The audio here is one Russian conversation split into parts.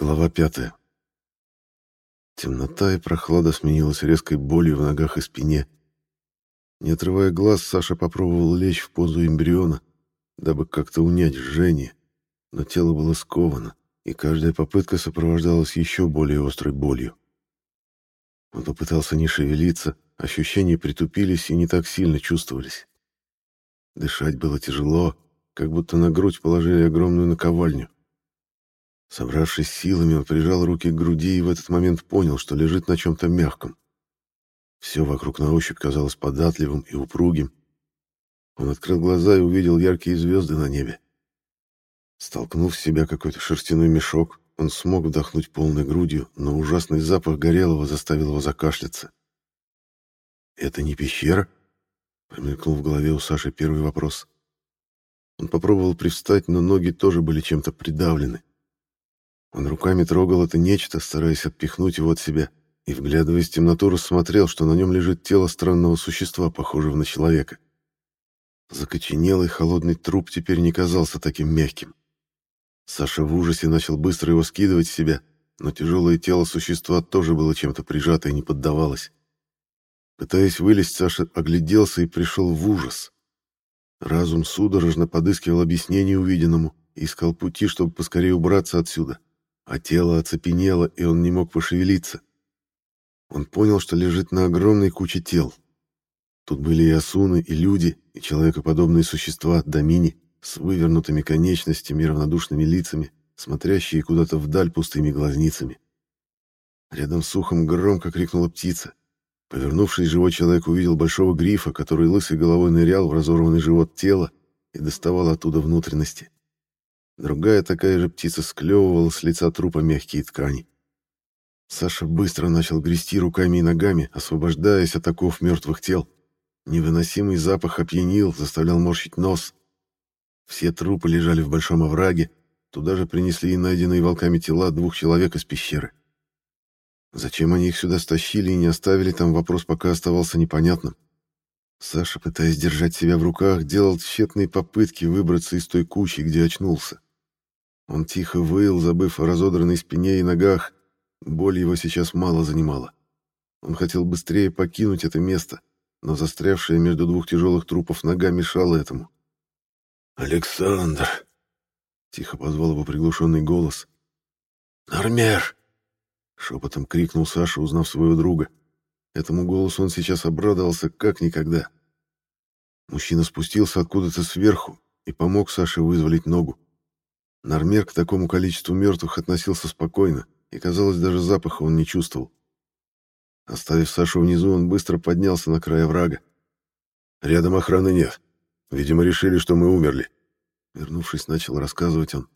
Глава пятая. Темнота и прохлада сменилась резкой болью в ногах и спине. Не отрывая глаз, Саша попробовал лечь в позу эмбриона, дабы как-то унять жжение, но тело было сковано, и каждая попытка сопровождалась еще более острой болью. Он попытался не шевелиться, ощущения притупились и не так сильно чувствовались. Дышать было тяжело, как будто на грудь положили огромную наковальню. Собравшись силами, он прижал руки к груди и в этот момент понял, что лежит на чем-то мягком. Все вокруг на ощупь казалось податливым и упругим. Он открыл глаза и увидел яркие звезды на небе. Столкнув с себя какой-то шерстяной мешок, он смог вдохнуть полной грудью, но ужасный запах горелого заставил его закашляться. «Это не пещера?» — промелькнул в голове у Саши первый вопрос. Он попробовал привстать, но ноги тоже были чем-то придавлены. Он руками трогал это нечто, стараясь отпихнуть его от себя, и, вглядываясь в темноту, рассмотрел, что на нем лежит тело странного существа, похожего на человека. Закоченелый холодный труп теперь не казался таким мягким. Саша в ужасе начал быстро его скидывать с себя, но тяжелое тело существа тоже было чем-то прижато и не поддавалось. Пытаясь вылезть, Саша огляделся и пришел в ужас. Разум судорожно подыскивал объяснение увиденному и искал пути, чтобы поскорее убраться отсюда. А тело оцепенело, и он не мог пошевелиться. Он понял, что лежит на огромной куче тел. Тут были и осуны, и люди, и человекоподобные существа, домини, с вывернутыми конечностями и равнодушными лицами, смотрящие куда-то вдаль пустыми глазницами. Рядом с ухом громко крикнула птица. Повернувшись, живой человек увидел большого грифа, который лысой головой нырял в разорванный живот тела и доставал оттуда внутренности. Другая такая же птица склевывала с лица трупа мягкие ткани. Саша быстро начал грести руками и ногами, освобождаясь от оков мертвых тел. Невыносимый запах опьянил, заставлял морщить нос. Все трупы лежали в большом овраге, туда же принесли и найденные волками тела двух человек из пещеры. Зачем они их сюда стащили и не оставили там, вопрос пока оставался непонятным. Саша, пытаясь держать себя в руках, делал тщетные попытки выбраться из той кучи, где очнулся. Он тихо выл, забыв о разодранной спине и ногах. Боль его сейчас мало занимала. Он хотел быстрее покинуть это место, но застрявшая между двух тяжелых трупов нога мешала этому. «Александр!» — тихо позвал его приглушенный голос. «Армер!» Шепотом крикнул Саша, узнав своего друга. Этому голосу он сейчас обрадовался как никогда. Мужчина спустился откуда-то сверху и помог Саше вызволить ногу. Нормер к такому количеству мертвых относился спокойно, и, казалось, даже запаха он не чувствовал. Оставив Сашу внизу, он быстро поднялся на край врага. «Рядом охраны нет. Видимо, решили, что мы умерли». Вернувшись, начал рассказывать он.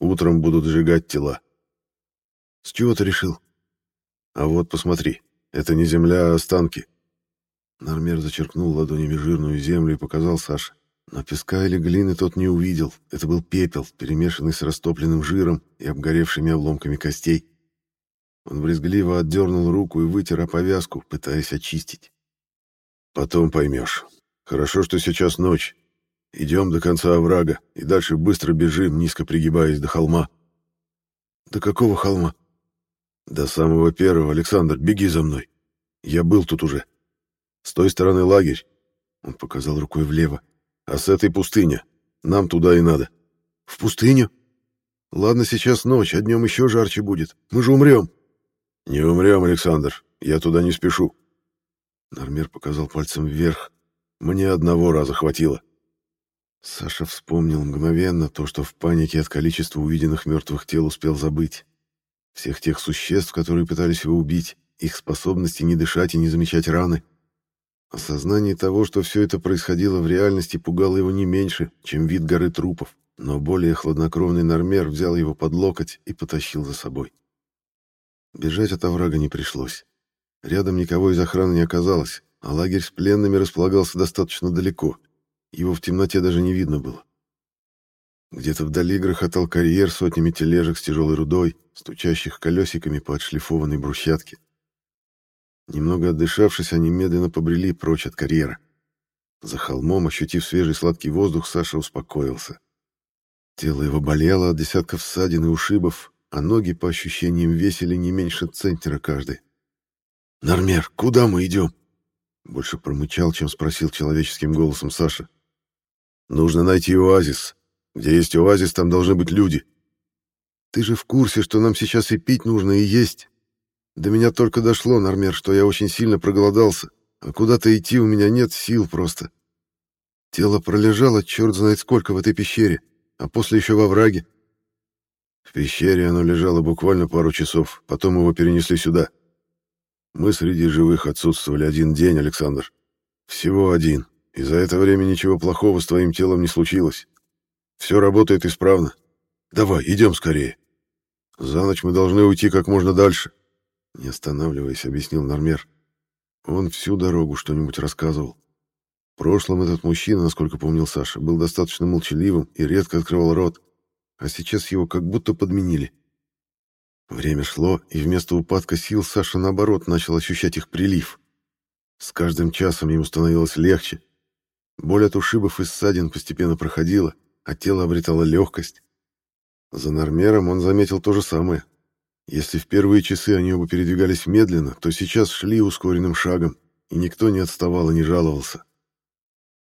«Утром будут сжигать тела. С чего ты решил? А вот посмотри, это не земля, а останки. Нормер зачеркнул ладонями жирную землю и показал Саше. Но песка или глины тот не увидел. Это был пепел, перемешанный с растопленным жиром и обгоревшими обломками костей. Он брезгливо отдернул руку и вытер о повязку, пытаясь очистить. «Потом поймешь. Хорошо, что сейчас ночь. Идем до конца оврага и дальше быстро бежим, низко пригибаясь до холма». «До какого холма?» До самого первого, Александр, беги за мной. Я был тут уже. С той стороны лагерь. Он показал рукой влево. А с этой пустыня. Нам туда и надо. В пустыню? Ладно, сейчас ночь, а днем еще жарче будет. Мы же умрем. Не умрем, Александр. Я туда не спешу. Нормер показал пальцем вверх. Мне одного раза хватило. Саша вспомнил мгновенно то, что в панике от количества увиденных мертвых тел успел забыть всех тех существ, которые пытались его убить, их способности не дышать и не замечать раны. Осознание того, что все это происходило в реальности, пугало его не меньше, чем вид горы трупов, но более хладнокровный Нормер взял его под локоть и потащил за собой. Бежать от оврага не пришлось. Рядом никого из охраны не оказалось, а лагерь с пленными располагался достаточно далеко. Его в темноте даже не видно было. Где-то вдали грохотал карьер сотнями тележек с тяжелой рудой, стучащих колесиками по отшлифованной брусчатке. Немного отдышавшись, они медленно побрели прочь от карьера. За холмом, ощутив свежий сладкий воздух, Саша успокоился. Тело его болело от десятков ссадин и ушибов, а ноги, по ощущениям, весили не меньше центнера каждый. «Нормер, куда мы идем?» Больше промычал, чем спросил человеческим голосом Саша. «Нужно найти оазис. Где есть оазис, там должны быть люди». «Ты же в курсе, что нам сейчас и пить нужно, и есть. До меня только дошло, Нормер, что я очень сильно проголодался, а куда-то идти у меня нет сил просто. Тело пролежало черт знает сколько в этой пещере, а после еще во враге. В пещере оно лежало буквально пару часов, потом его перенесли сюда. Мы среди живых отсутствовали один день, Александр. Всего один. И за это время ничего плохого с твоим телом не случилось. Все работает исправно. Давай, идем скорее. За ночь мы должны уйти как можно дальше. Не останавливаясь, объяснил Нормер. Он всю дорогу что-нибудь рассказывал. В прошлом этот мужчина, насколько помнил Саша, был достаточно молчаливым и редко открывал рот, а сейчас его как будто подменили. Время шло, и вместо упадка сил Саша, наоборот, начал ощущать их прилив. С каждым часом ему становилось легче. Боль от ушибов и ссадин постепенно проходила, а тело обретало легкость. За нормером он заметил то же самое. Если в первые часы они оба передвигались медленно, то сейчас шли ускоренным шагом, и никто не отставал и не жаловался.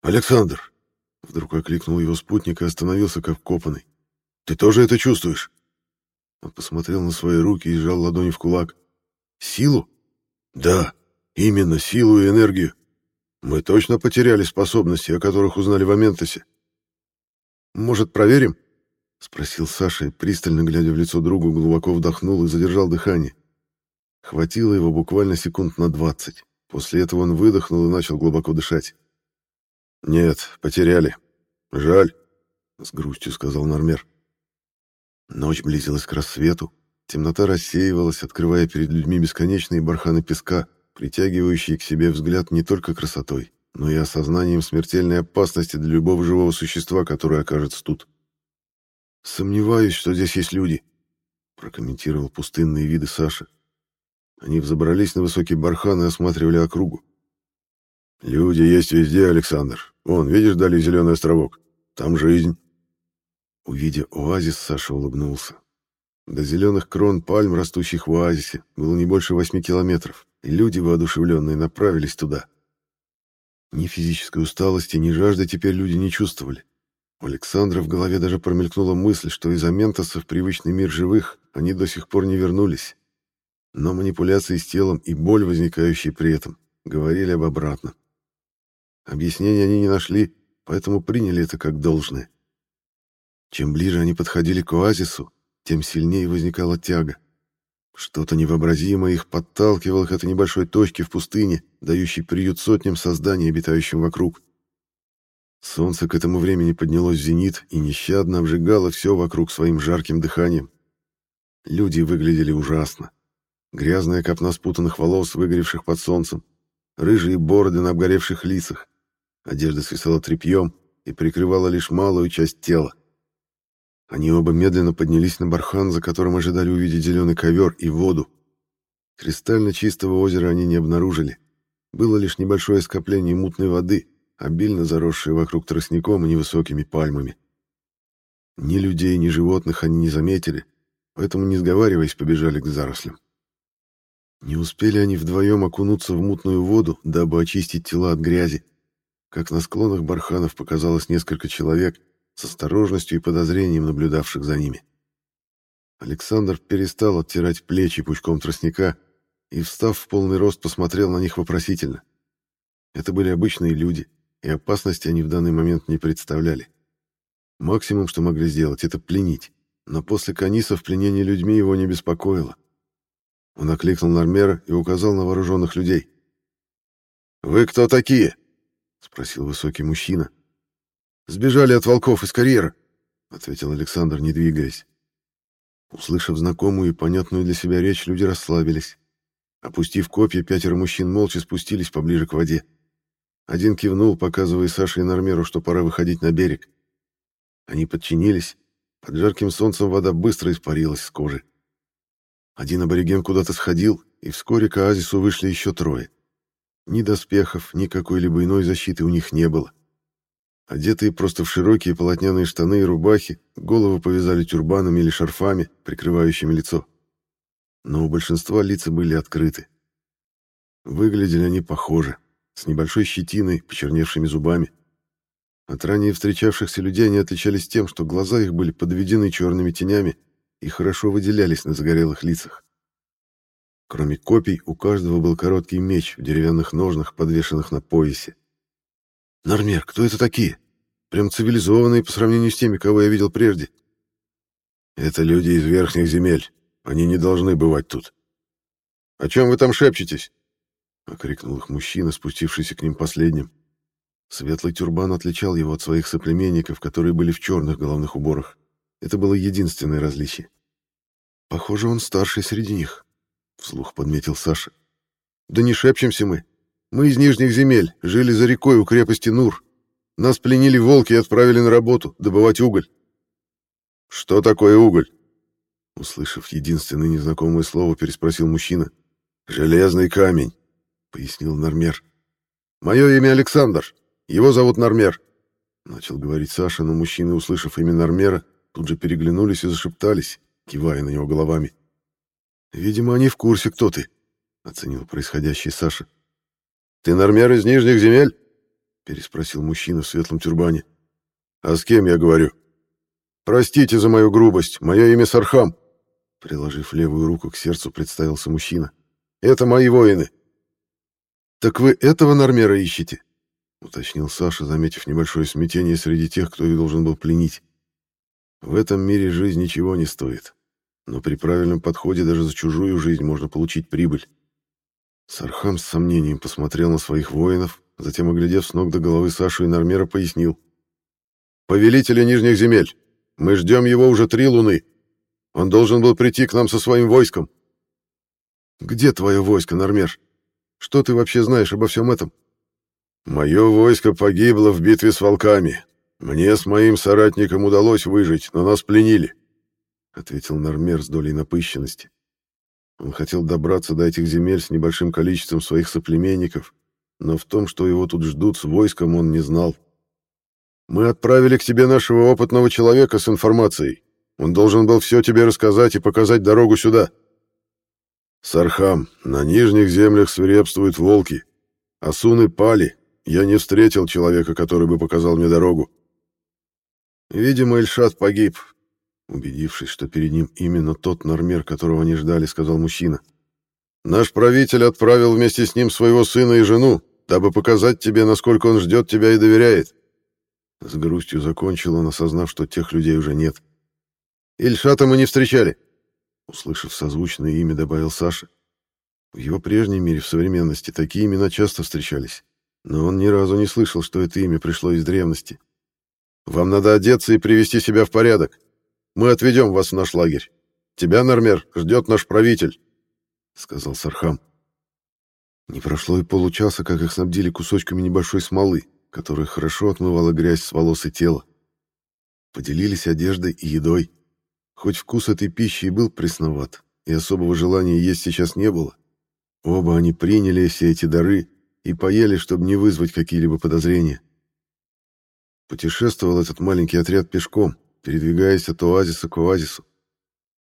«Александр!» — вдруг окликнул его спутник и остановился как копанный. «Ты тоже это чувствуешь?» Он посмотрел на свои руки и сжал ладони в кулак. «Силу?» «Да, именно силу и энергию. Мы точно потеряли способности, о которых узнали в Аментосе. Может, проверим?» — спросил Саша пристально глядя в лицо другу, глубоко вдохнул и задержал дыхание. Хватило его буквально секунд на двадцать. После этого он выдохнул и начал глубоко дышать. «Нет, потеряли. Жаль», — с грустью сказал Нормер. Ночь близилась к рассвету, темнота рассеивалась, открывая перед людьми бесконечные барханы песка, притягивающие к себе взгляд не только красотой, но и осознанием смертельной опасности для любого живого существа, которое окажется тут. «Сомневаюсь, что здесь есть люди», — прокомментировал пустынные виды Саша. Они взобрались на высокий бархан и осматривали округу. «Люди есть везде, Александр. Вон, видишь, дали зеленый островок? Там жизнь». Увидя оазис, Саша улыбнулся. До зеленых крон пальм, растущих в оазисе, было не больше восьми километров, и люди, воодушевленные, направились туда. Ни физической усталости, ни жажды теперь люди не чувствовали. У Александра в голове даже промелькнула мысль, что из Аментоса в привычный мир живых они до сих пор не вернулись. Но манипуляции с телом и боль, возникающие при этом, говорили об обратном. Объяснения они не нашли, поэтому приняли это как должное. Чем ближе они подходили к оазису, тем сильнее возникала тяга. Что-то невообразимое их подталкивало к этой небольшой точке в пустыне, дающей приют сотням созданий, обитающим вокруг. Солнце к этому времени поднялось в зенит и нещадно обжигало все вокруг своим жарким дыханием. Люди выглядели ужасно. Грязная копна спутанных волос, выгоревших под солнцем, рыжие бороды на обгоревших лицах, Одежда свисала тряпьем и прикрывала лишь малую часть тела. Они оба медленно поднялись на бархан, за которым ожидали увидеть зеленый ковер и воду. Кристально чистого озера они не обнаружили. Было лишь небольшое скопление мутной воды, обильно заросшее вокруг тростником и невысокими пальмами. Ни людей, ни животных они не заметили, поэтому, не сговариваясь, побежали к зарослям. Не успели они вдвоем окунуться в мутную воду, дабы очистить тела от грязи, как на склонах барханов показалось несколько человек с осторожностью и подозрением наблюдавших за ними. Александр перестал оттирать плечи пучком тростника и, встав в полный рост, посмотрел на них вопросительно. Это были обычные люди, и опасности они в данный момент не представляли. Максимум, что могли сделать, это пленить, но после Каниса в пленении людьми его не беспокоило. Он окликнул Нормера и указал на вооруженных людей. «Вы кто такие?» — спросил высокий мужчина. «Сбежали от волков из карьера», — ответил Александр, не двигаясь. Услышав знакомую и понятную для себя речь, люди расслабились. Опустив копья, пятеро мужчин молча спустились поближе к воде. Один кивнул, показывая Саше и Нормеру, что пора выходить на берег. Они подчинились. Под жарким солнцем вода быстро испарилась с кожи. Один абориген куда-то сходил, и вскоре к оазису вышли еще трое. Ни доспехов, ни какой-либо иной защиты у них не было. Одетые просто в широкие полотняные штаны и рубахи, головы повязали тюрбанами или шарфами, прикрывающими лицо. Но у большинства лица были открыты. Выглядели они похоже, с небольшой щетиной, почерневшими зубами. От ранее встречавшихся людей они отличались тем, что глаза их были подведены черными тенями и хорошо выделялись на загорелых лицах. Кроме копий, у каждого был короткий меч в деревянных ножнах, подвешенных на поясе. «Нормер, кто это такие? Прям цивилизованные по сравнению с теми, кого я видел прежде». «Это люди из верхних земель. Они не должны бывать тут». «О чем вы там шепчетесь?» — окрикнул их мужчина, спустившийся к ним последним. Светлый тюрбан отличал его от своих соплеменников, которые были в черных головных уборах. Это было единственное различие. «Похоже, он старший среди них», — вслух подметил Саша. «Да не шепчемся мы. Мы из Нижних земель, жили за рекой у крепости Нур. Нас пленили волки и отправили на работу, добывать уголь». «Что такое уголь?» Услышав единственное незнакомое слово, переспросил мужчина. «Железный камень», — пояснил Нормер. «Мое имя Александр. Его зовут Нормер. Начал говорить Саша, но мужчины, услышав имя Нормера, тут же переглянулись и зашептались, кивая на него головами. «Видимо, они в курсе, кто ты», — оценил происходящее Саша. «Ты Нормер из Нижних земель?» — переспросил мужчина в светлом тюрбане. «А с кем я говорю?» «Простите за мою грубость, мое имя Сархам», — приложив левую руку к сердцу, представился мужчина. «Это мои воины». «Так вы этого Нормера ищете?» — уточнил Саша, заметив небольшое смятение среди тех, кто их должен был пленить. «В этом мире жизнь ничего не стоит, но при правильном подходе даже за чужую жизнь можно получить прибыль». Сархам с сомнением посмотрел на своих воинов, затем, оглядев с ног до головы Сашу и Нормера, пояснил. «Повелителя Нижних земель, мы ждем его уже три луны. Он должен был прийти к нам со своим войском». «Где твое войско, Нормер? Что ты вообще знаешь обо всем этом?» Мое войско погибло в битве с волками. Мне с моим соратником удалось выжить, но нас пленили, — ответил Нормер с долей напыщенности. Он хотел добраться до этих земель с небольшим количеством своих соплеменников, но в том, что его тут ждут с войском, он не знал. «Мы отправили к тебе нашего опытного человека с информацией. Он должен был все тебе рассказать и показать дорогу сюда». «Сархам, на нижних землях свирепствуют волки. Асуны пали, я не встретил человека, который бы показал мне дорогу. Видимо, Эльшат погиб. Убедившись, что перед ним именно тот нормер, которого они ждали, сказал мужчина. Наш правитель отправил вместе с ним своего сына и жену, дабы показать тебе, насколько он ждет тебя и доверяет. С грустью закончил он, осознав, что тех людей уже нет. Ильшата мы не встречали. Услышав созвучное имя, добавил Саша. В его прежнем мире, в современности, такие имена часто встречались но он ни разу не слышал, что это имя пришло из древности. «Вам надо одеться и привести себя в порядок. Мы отведем вас в наш лагерь. Тебя, Нормер, ждет наш правитель», — сказал Сархам. Не прошло и получаса, как их снабдили кусочками небольшой смолы, которая хорошо отмывала грязь с волос и тела. Поделились одеждой и едой. Хоть вкус этой пищи и был пресноват, и особого желания есть сейчас не было, оба они приняли все эти дары — и поели, чтобы не вызвать какие-либо подозрения. Путешествовал этот маленький отряд пешком, передвигаясь от оазиса к оазису.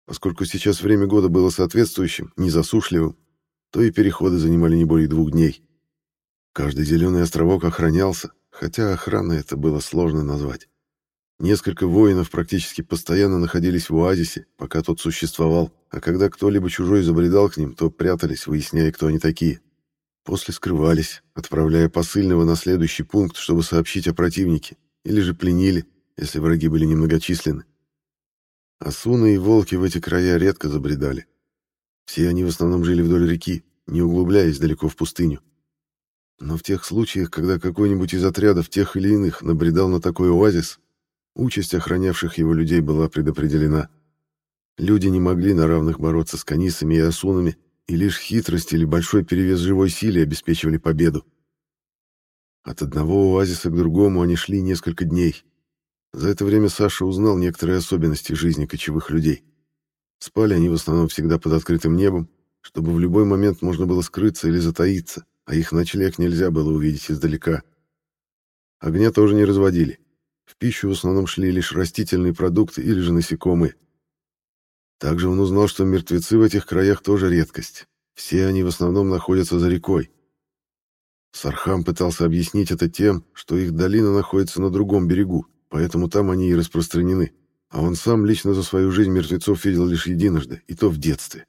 Поскольку сейчас время года было соответствующим, незасушливым, то и переходы занимали не более двух дней. Каждый зеленый островок охранялся, хотя охрана это было сложно назвать. Несколько воинов практически постоянно находились в оазисе, пока тот существовал, а когда кто-либо чужой забредал к ним, то прятались, выясняя, кто они такие. После скрывались, отправляя посыльного на следующий пункт, чтобы сообщить о противнике, или же пленили, если враги были немногочисленны. Асуны и волки в эти края редко забредали. Все они в основном жили вдоль реки, не углубляясь далеко в пустыню. Но в тех случаях, когда какой-нибудь из отрядов тех или иных набредал на такой оазис, участь охранявших его людей была предопределена. Люди не могли на равных бороться с канисами и асунами, и лишь хитрость или большой перевес живой силы обеспечивали победу. От одного оазиса к другому они шли несколько дней. За это время Саша узнал некоторые особенности жизни кочевых людей. Спали они в основном всегда под открытым небом, чтобы в любой момент можно было скрыться или затаиться, а их ночлег нельзя было увидеть издалека. огня тоже не разводили. В пищу в основном шли лишь растительные продукты или же насекомые. Также он узнал, что мертвецы в этих краях тоже редкость. Все они в основном находятся за рекой. Сархам пытался объяснить это тем, что их долина находится на другом берегу, поэтому там они и распространены. А он сам лично за свою жизнь мертвецов видел лишь единожды, и то в детстве.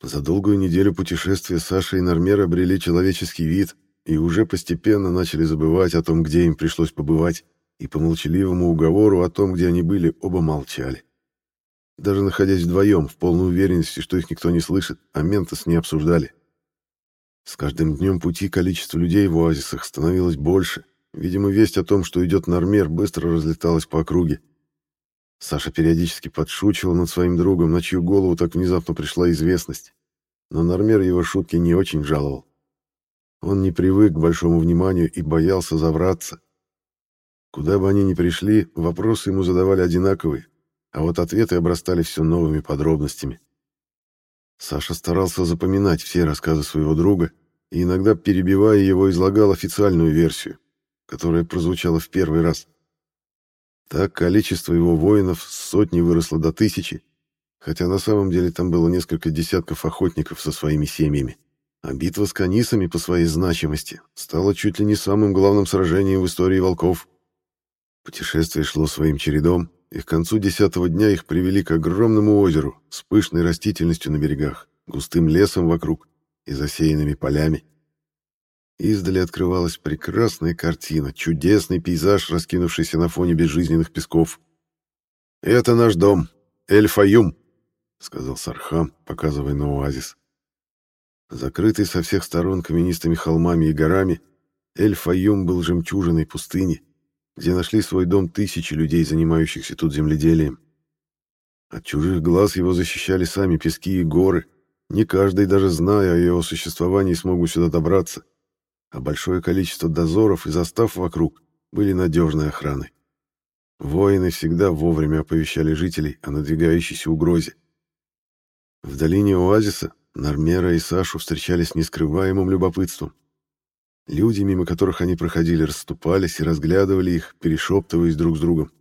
За долгую неделю путешествия Саша и Нормер обрели человеческий вид и уже постепенно начали забывать о том, где им пришлось побывать, и по молчаливому уговору о том, где они были, оба молчали. Даже находясь вдвоем, в полной уверенности, что их никто не слышит, а Ментос не обсуждали. С каждым днем пути количество людей в оазисах становилось больше. Видимо, весть о том, что идет Нормер, быстро разлеталась по округе. Саша периодически подшучивал над своим другом, на чью голову так внезапно пришла известность. Но Нормер его шутки не очень жаловал. Он не привык к большому вниманию и боялся завраться. Куда бы они ни пришли, вопросы ему задавали одинаковые, а вот ответы обрастали все новыми подробностями. Саша старался запоминать все рассказы своего друга и иногда, перебивая его, излагал официальную версию, которая прозвучала в первый раз. Так количество его воинов с сотни выросло до тысячи, хотя на самом деле там было несколько десятков охотников со своими семьями. А битва с канисами по своей значимости стала чуть ли не самым главным сражением в истории волков. Путешествие шло своим чередом, и к концу десятого дня их привели к огромному озеру с пышной растительностью на берегах, густым лесом вокруг и засеянными полями. Издали открывалась прекрасная картина, чудесный пейзаж, раскинувшийся на фоне безжизненных песков. «Это наш дом, Эль-Фаюм», — сказал Сархам, показывая на оазис. Закрытый со всех сторон каменистыми холмами и горами, Эль-Фаюм был жемчужиной пустыни, где нашли свой дом тысячи людей, занимающихся тут земледелием. От чужих глаз его защищали сами пески и горы, не каждый, даже зная о его существовании, смог бы сюда добраться — а большое количество дозоров и застав вокруг были надежной охраной. Воины всегда вовремя оповещали жителей о надвигающейся угрозе. В долине оазиса Нормера и Сашу встречали с нескрываемым любопытством. Люди, мимо которых они проходили, расступались и разглядывали их, перешептываясь друг с другом.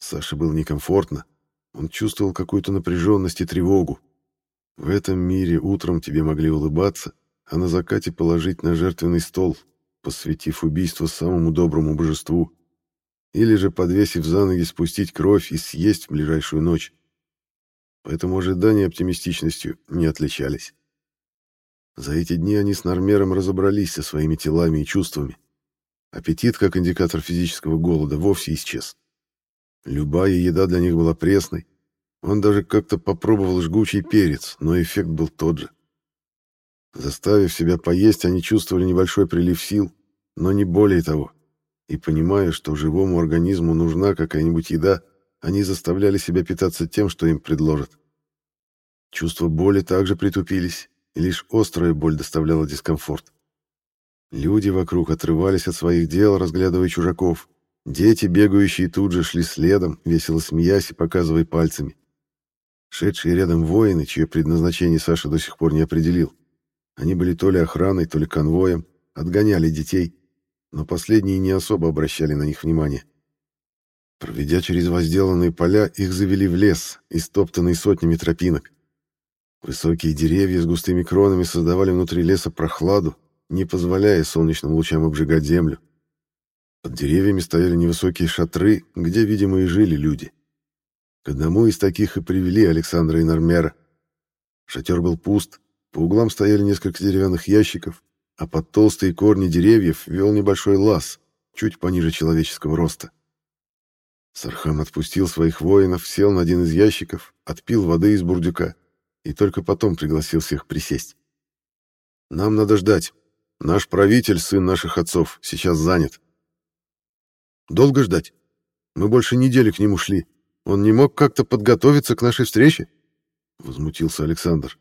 Саше было некомфортно. Он чувствовал какую-то напряженность и тревогу. В этом мире утром тебе могли улыбаться, а на закате положить на жертвенный стол, посвятив убийство самому доброму божеству, или же, подвесив за ноги, спустить кровь и съесть в ближайшую ночь. Поэтому ожидания оптимистичностью не отличались. За эти дни они с Нормером разобрались со своими телами и чувствами. Аппетит, как индикатор физического голода, вовсе исчез. Любая еда для них была пресной. Он даже как-то попробовал жгучий перец, но эффект был тот же. Заставив себя поесть, они чувствовали небольшой прилив сил, но не более того. И понимая, что живому организму нужна какая-нибудь еда, они заставляли себя питаться тем, что им предложат. Чувства боли также притупились, и лишь острая боль доставляла дискомфорт. Люди вокруг отрывались от своих дел, разглядывая чужаков. Дети, бегающие тут же, шли следом, весело смеясь и показывая пальцами. Шедшие рядом воины, чье предназначение Саша до сих пор не определил, они были то ли охраной, то ли конвоем, отгоняли детей, но последние не особо обращали на них внимание. Проведя через возделанные поля, их завели в лес, истоптанный сотнями тропинок. Высокие деревья с густыми кронами создавали внутри леса прохладу, не позволяя солнечным лучам обжигать землю. Под деревьями стояли невысокие шатры, где, видимо, и жили люди. К одному из таких и привели Александра и Нормера. Шатер был пуст, по углам стояли несколько деревянных ящиков, а под толстые корни деревьев вел небольшой лаз, чуть пониже человеческого роста. Сархам отпустил своих воинов, сел на один из ящиков, отпил воды из бурдюка и только потом пригласил всех присесть. «Нам надо ждать. Наш правитель, сын наших отцов, сейчас занят». «Долго ждать? Мы больше недели к нему шли. Он не мог как-то подготовиться к нашей встрече?» — возмутился Александр.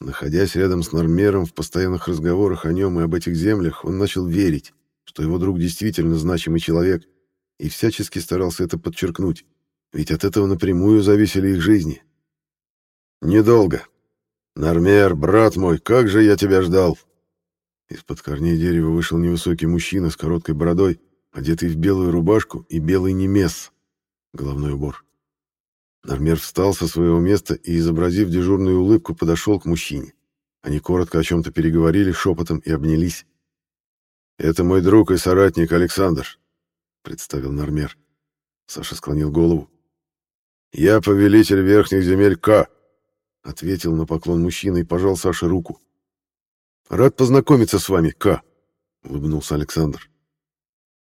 Находясь рядом с Нормером в постоянных разговорах о нем и об этих землях, он начал верить, что его друг действительно значимый человек, и всячески старался это подчеркнуть, ведь от этого напрямую зависели их жизни. «Недолго. Нормер, брат мой, как же я тебя ждал!» Из-под корней дерева вышел невысокий мужчина с короткой бородой, одетый в белую рубашку и белый немес, головной убор. Нормер встал со своего места и, изобразив дежурную улыбку, подошел к мужчине. Они коротко о чем-то переговорили шепотом и обнялись. «Это мой друг и соратник Александр», — представил Нормер. Саша склонил голову. «Я повелитель верхних земель К», — ответил на поклон мужчина и пожал Саше руку. «Рад познакомиться с вами, К», — улыбнулся Александр.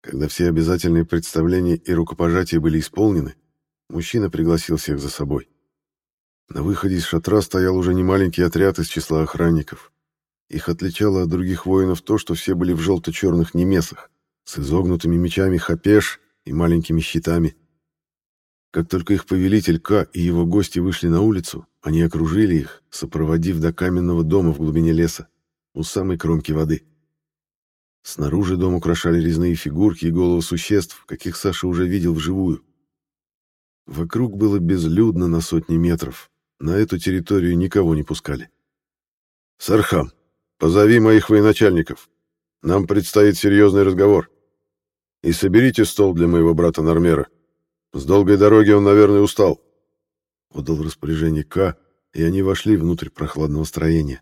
Когда все обязательные представления и рукопожатия были исполнены, мужчина пригласил всех за собой. На выходе из шатра стоял уже немаленький отряд из числа охранников. Их отличало от других воинов то, что все были в желто-черных немесах, с изогнутыми мечами хапеш и маленькими щитами. Как только их повелитель К и его гости вышли на улицу, они окружили их, сопроводив до каменного дома в глубине леса, у самой кромки воды. Снаружи дом украшали резные фигурки и головы существ, каких Саша уже видел вживую. Вокруг было безлюдно на сотни метров, на эту территорию никого не пускали. «Сархам, позови моих военачальников. Нам предстоит серьезный разговор. И соберите стол для моего брата Нормера. С долгой дороги он, наверное, устал». Отдал распоряжение К, и они вошли внутрь прохладного строения.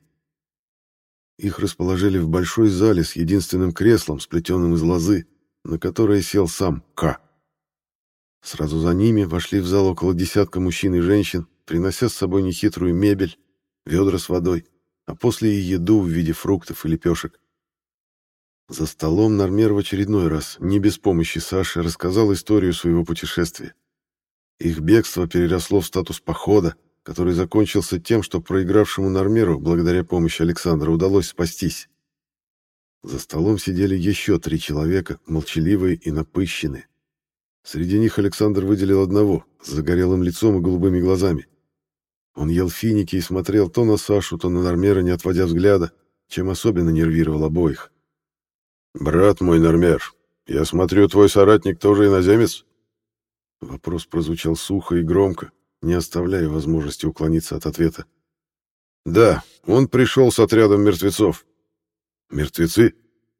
Их расположили в большой зале с единственным креслом, сплетенным из лозы, на которое сел сам К. Сразу за ними вошли в зал около десятка мужчин и женщин, принося с собой нехитрую мебель, ведра с водой, а после и еду в виде фруктов и лепешек. За столом Нормер в очередной раз, не без помощи Саши, рассказал историю своего путешествия. Их бегство переросло в статус похода, который закончился тем, что проигравшему Нормеру, благодаря помощи Александра, удалось спастись. За столом сидели еще три человека, молчаливые и напыщенные. Среди них Александр выделил одного, с загорелым лицом и голубыми глазами. Он ел финики и смотрел то на Сашу, то на Нормера, не отводя взгляда, чем особенно нервировал обоих. «Брат мой, Нормер, я смотрю, твой соратник тоже иноземец?» Вопрос прозвучал сухо и громко, не оставляя возможности уклониться от ответа. «Да, он пришел с отрядом мертвецов». «Мертвецы?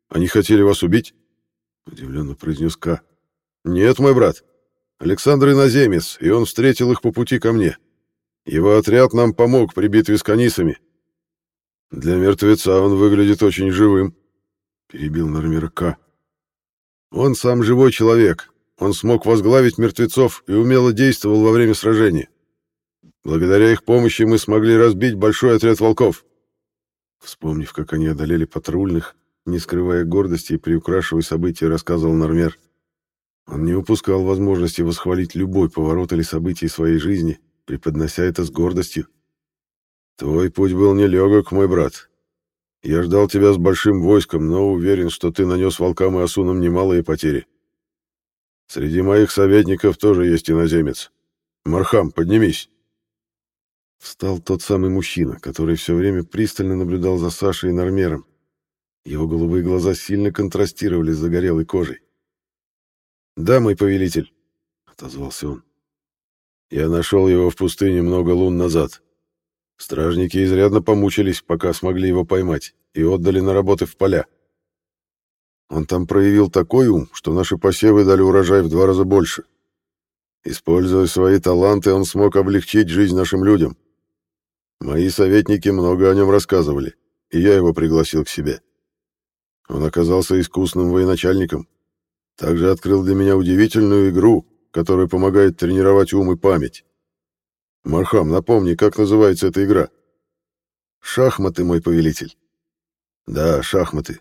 Они хотели вас убить?» — удивленно произнес Ка. «Нет, мой брат. Александр иноземец, и он встретил их по пути ко мне. Его отряд нам помог при битве с канисами. Для мертвеца он выглядит очень живым», — перебил Нормира. «Он сам живой человек. Он смог возглавить мертвецов и умело действовал во время сражения. Благодаря их помощи мы смогли разбить большой отряд волков». Вспомнив, как они одолели патрульных, не скрывая гордости и приукрашивая события, рассказывал Нормер. Он не упускал возможности восхвалить любой поворот или событие своей жизни, преподнося это с гордостью. «Твой путь был нелегок, мой брат. Я ждал тебя с большим войском, но уверен, что ты нанес волкам и осунам немалые потери. Среди моих советников тоже есть иноземец. Мархам, поднимись!» Встал тот самый мужчина, который все время пристально наблюдал за Сашей и Нормером. Его голубые глаза сильно контрастировали с загорелой кожей. «Да, мой повелитель», — отозвался он. «Я нашел его в пустыне много лун назад. Стражники изрядно помучились, пока смогли его поймать, и отдали на работы в поля. Он там проявил такой ум, что наши посевы дали урожай в два раза больше. Используя свои таланты, он смог облегчить жизнь нашим людям. Мои советники много о нем рассказывали, и я его пригласил к себе. Он оказался искусным военачальником, также открыл для меня удивительную игру, которая помогает тренировать ум и память. Мархам, напомни, как называется эта игра? Шахматы, мой повелитель. Да, шахматы.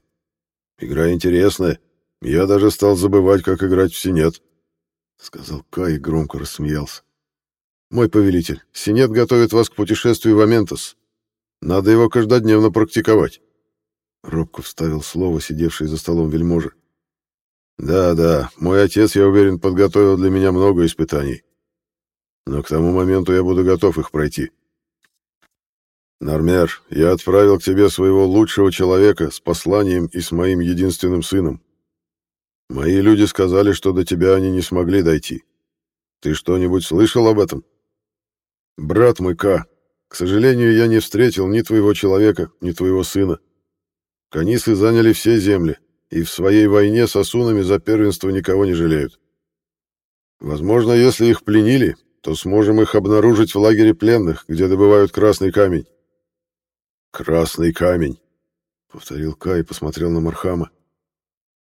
Игра интересная. Я даже стал забывать, как играть в синет. Сказал Кай и громко рассмеялся. Мой повелитель, синет готовит вас к путешествию в Аментос. Надо его каждодневно практиковать. Робко вставил слово, сидевший за столом вельможи. Да, да, мой отец, я уверен, подготовил для меня много испытаний. Но к тому моменту я буду готов их пройти. Нормер, я отправил к тебе своего лучшего человека с посланием и с моим единственным сыном. Мои люди сказали, что до тебя они не смогли дойти. Ты что-нибудь слышал об этом? Брат мой Ка, к сожалению, я не встретил ни твоего человека, ни твоего сына. Канисы заняли все земли, и в своей войне с асунами за первенство никого не жалеют. Возможно, если их пленили, то сможем их обнаружить в лагере пленных, где добывают красный камень. Красный камень, повторил Кай и посмотрел на Мархама.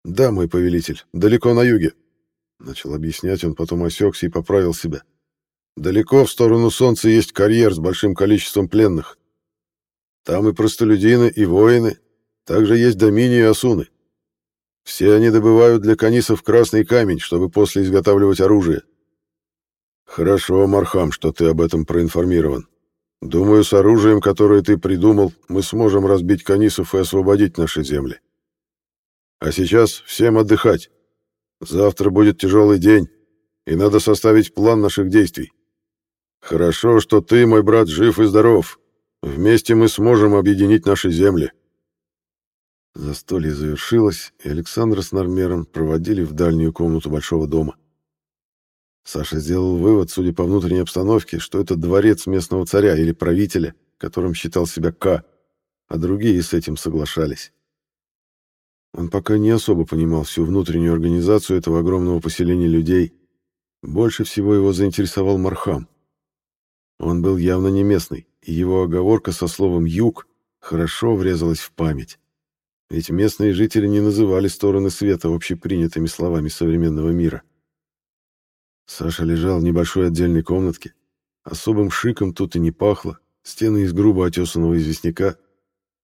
Да, мой повелитель, далеко на юге. Начал объяснять он, потом осекся и поправил себя. Далеко в сторону солнца есть карьер с большим количеством пленных. Там и простолюдины, и воины. Также есть домини и асуны. Все они добывают для канисов красный камень, чтобы после изготавливать оружие. Хорошо, Мархам, что ты об этом проинформирован. Думаю, с оружием, которое ты придумал, мы сможем разбить канисов и освободить наши земли. А сейчас всем отдыхать. Завтра будет тяжелый день, и надо составить план наших действий. Хорошо, что ты, мой брат, жив и здоров. Вместе мы сможем объединить наши земли. Застолье завершилось, и Александра с Нормером проводили в дальнюю комнату большого дома. Саша сделал вывод, судя по внутренней обстановке, что это дворец местного царя или правителя, которым считал себя К, а другие с этим соглашались. Он пока не особо понимал всю внутреннюю организацию этого огромного поселения людей. Больше всего его заинтересовал Мархам. Он был явно не местный, и его оговорка со словом «юг» хорошо врезалась в память. Ведь местные жители не называли стороны света общепринятыми словами современного мира. Саша лежал в небольшой отдельной комнатке. Особым шиком тут и не пахло. Стены из грубо отесанного известняка,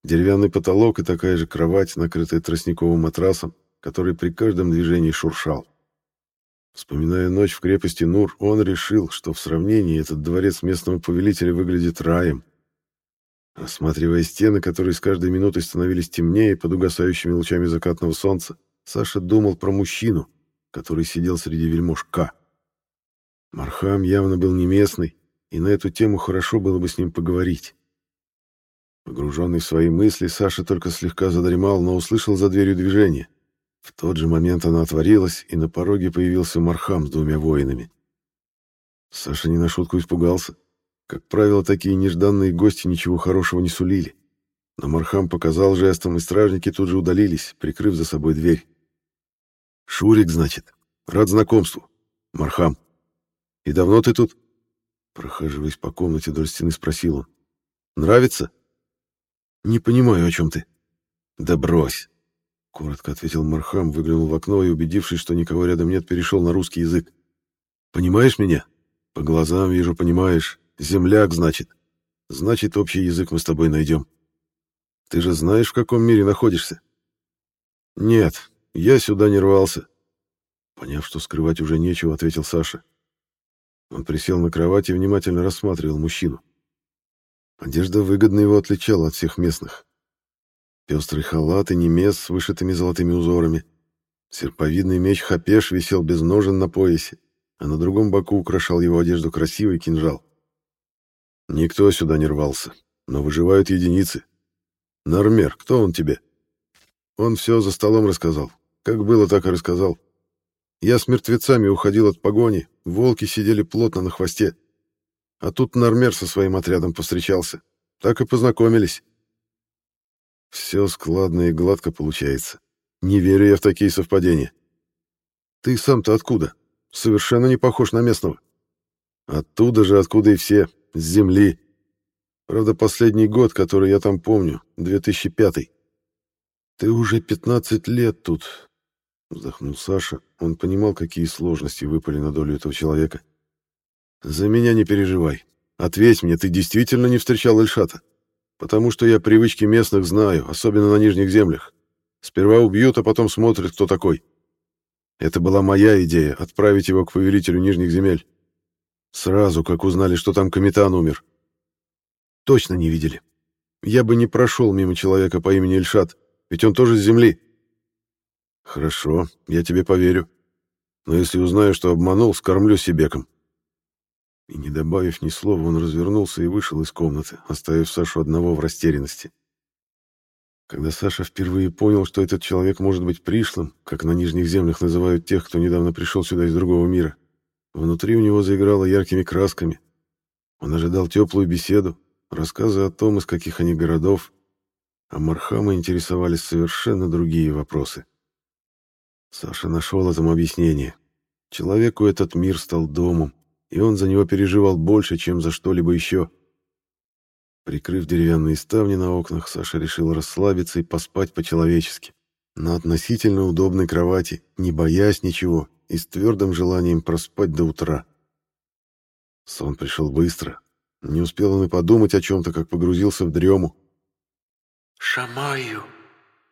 деревянный потолок и такая же кровать, накрытая тростниковым матрасом, который при каждом движении шуршал. Вспоминая ночь в крепости Нур, он решил, что в сравнении этот дворец местного повелителя выглядит раем. Осматривая стены, которые с каждой минутой становились темнее под угасающими лучами закатного солнца, Саша думал про мужчину, который сидел среди вельмож К. Мархам явно был не местный, и на эту тему хорошо было бы с ним поговорить. Погруженный в свои мысли, Саша только слегка задремал, но услышал за дверью движение — в тот же момент она отворилась, и на пороге появился Мархам с двумя воинами. Саша не на шутку испугался. Как правило, такие нежданные гости ничего хорошего не сулили. Но Мархам показал жестом, и стражники тут же удалились, прикрыв за собой дверь. «Шурик, значит. Рад знакомству. Мархам. И давно ты тут?» Прохаживаясь по комнате вдоль стены, спросил он. «Нравится?» «Не понимаю, о чем ты». «Да брось. Коротко ответил Мархам, выглянул в окно и, убедившись, что никого рядом нет, перешел на русский язык. «Понимаешь меня? По глазам вижу, понимаешь. Земляк, значит. Значит, общий язык мы с тобой найдем. Ты же знаешь, в каком мире находишься?» «Нет, я сюда не рвался». Поняв, что скрывать уже нечего, ответил Саша. Он присел на кровать и внимательно рассматривал мужчину. Одежда выгодно его отличала от всех местных. Пестрый халат и немес с вышитыми золотыми узорами. Серповидный меч Хапеш висел без ножен на поясе, а на другом боку украшал его одежду красивый кинжал. Никто сюда не рвался, но выживают единицы. Нормер, кто он тебе? Он все за столом рассказал. Как было, так и рассказал. Я с мертвецами уходил от погони, волки сидели плотно на хвосте. А тут Нормер со своим отрядом повстречался. Так и познакомились. Все складно и гладко получается. Не верю я в такие совпадения. Ты сам-то откуда? Совершенно не похож на местного. Оттуда же, откуда и все, с земли. Правда, последний год, который я там помню, 2005 Ты уже 15 лет тут, вздохнул Саша. Он понимал, какие сложности выпали на долю этого человека. За меня не переживай. Ответь мне, ты действительно не встречал Эльшата? Потому что я привычки местных знаю, особенно на нижних землях. Сперва убьют, а потом смотрят, кто такой. Это была моя идея — отправить его к повелителю нижних земель. Сразу, как узнали, что там Комитан умер. Точно не видели. Я бы не прошел мимо человека по имени Эльшат, ведь он тоже с земли. Хорошо, я тебе поверю. Но если узнаю, что обманул, скормлю Сибеком. И, не добавив ни слова, он развернулся и вышел из комнаты, оставив Сашу одного в растерянности. Когда Саша впервые понял, что этот человек может быть пришлым, как на Нижних Землях называют тех, кто недавно пришел сюда из другого мира, внутри у него заиграло яркими красками. Он ожидал теплую беседу, рассказы о том, из каких они городов. а Мархама интересовали совершенно другие вопросы. Саша нашел этому объяснение. Человеку этот мир стал домом, и он за него переживал больше, чем за что-либо еще. Прикрыв деревянные ставни на окнах, Саша решил расслабиться и поспать по-человечески. На относительно удобной кровати, не боясь ничего и с твердым желанием проспать до утра. Сон пришел быстро. Не успел он и подумать о чем-то, как погрузился в дрему. «Шамаю!» —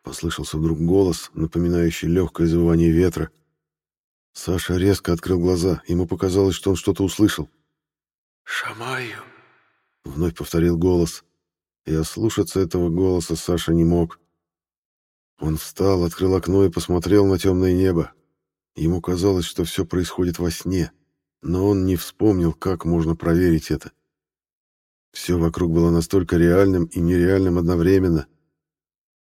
послышался вдруг голос, напоминающий легкое завывание ветра. Саша резко открыл глаза. Ему показалось, что он что-то услышал. «Шамаю!» — вновь повторил голос. И ослушаться этого голоса Саша не мог. Он встал, открыл окно и посмотрел на темное небо. Ему казалось, что все происходит во сне, но он не вспомнил, как можно проверить это. Все вокруг было настолько реальным и нереальным одновременно.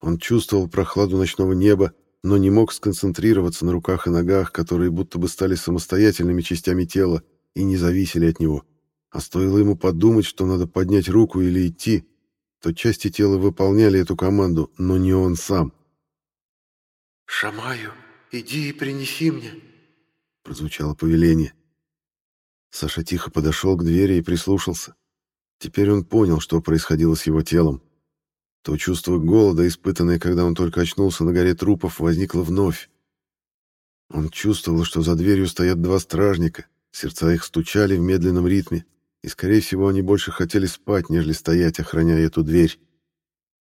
Он чувствовал прохладу ночного неба, но не мог сконцентрироваться на руках и ногах, которые будто бы стали самостоятельными частями тела и не зависели от него. А стоило ему подумать, что надо поднять руку или идти, то части тела выполняли эту команду, но не он сам. «Шамаю, иди и принеси мне», — прозвучало повеление. Саша тихо подошел к двери и прислушался. Теперь он понял, что происходило с его телом. То чувство голода, испытанное, когда он только очнулся на горе трупов, возникло вновь. Он чувствовал, что за дверью стоят два стражника, сердца их стучали в медленном ритме, и, скорее всего, они больше хотели спать, нежели стоять, охраняя эту дверь.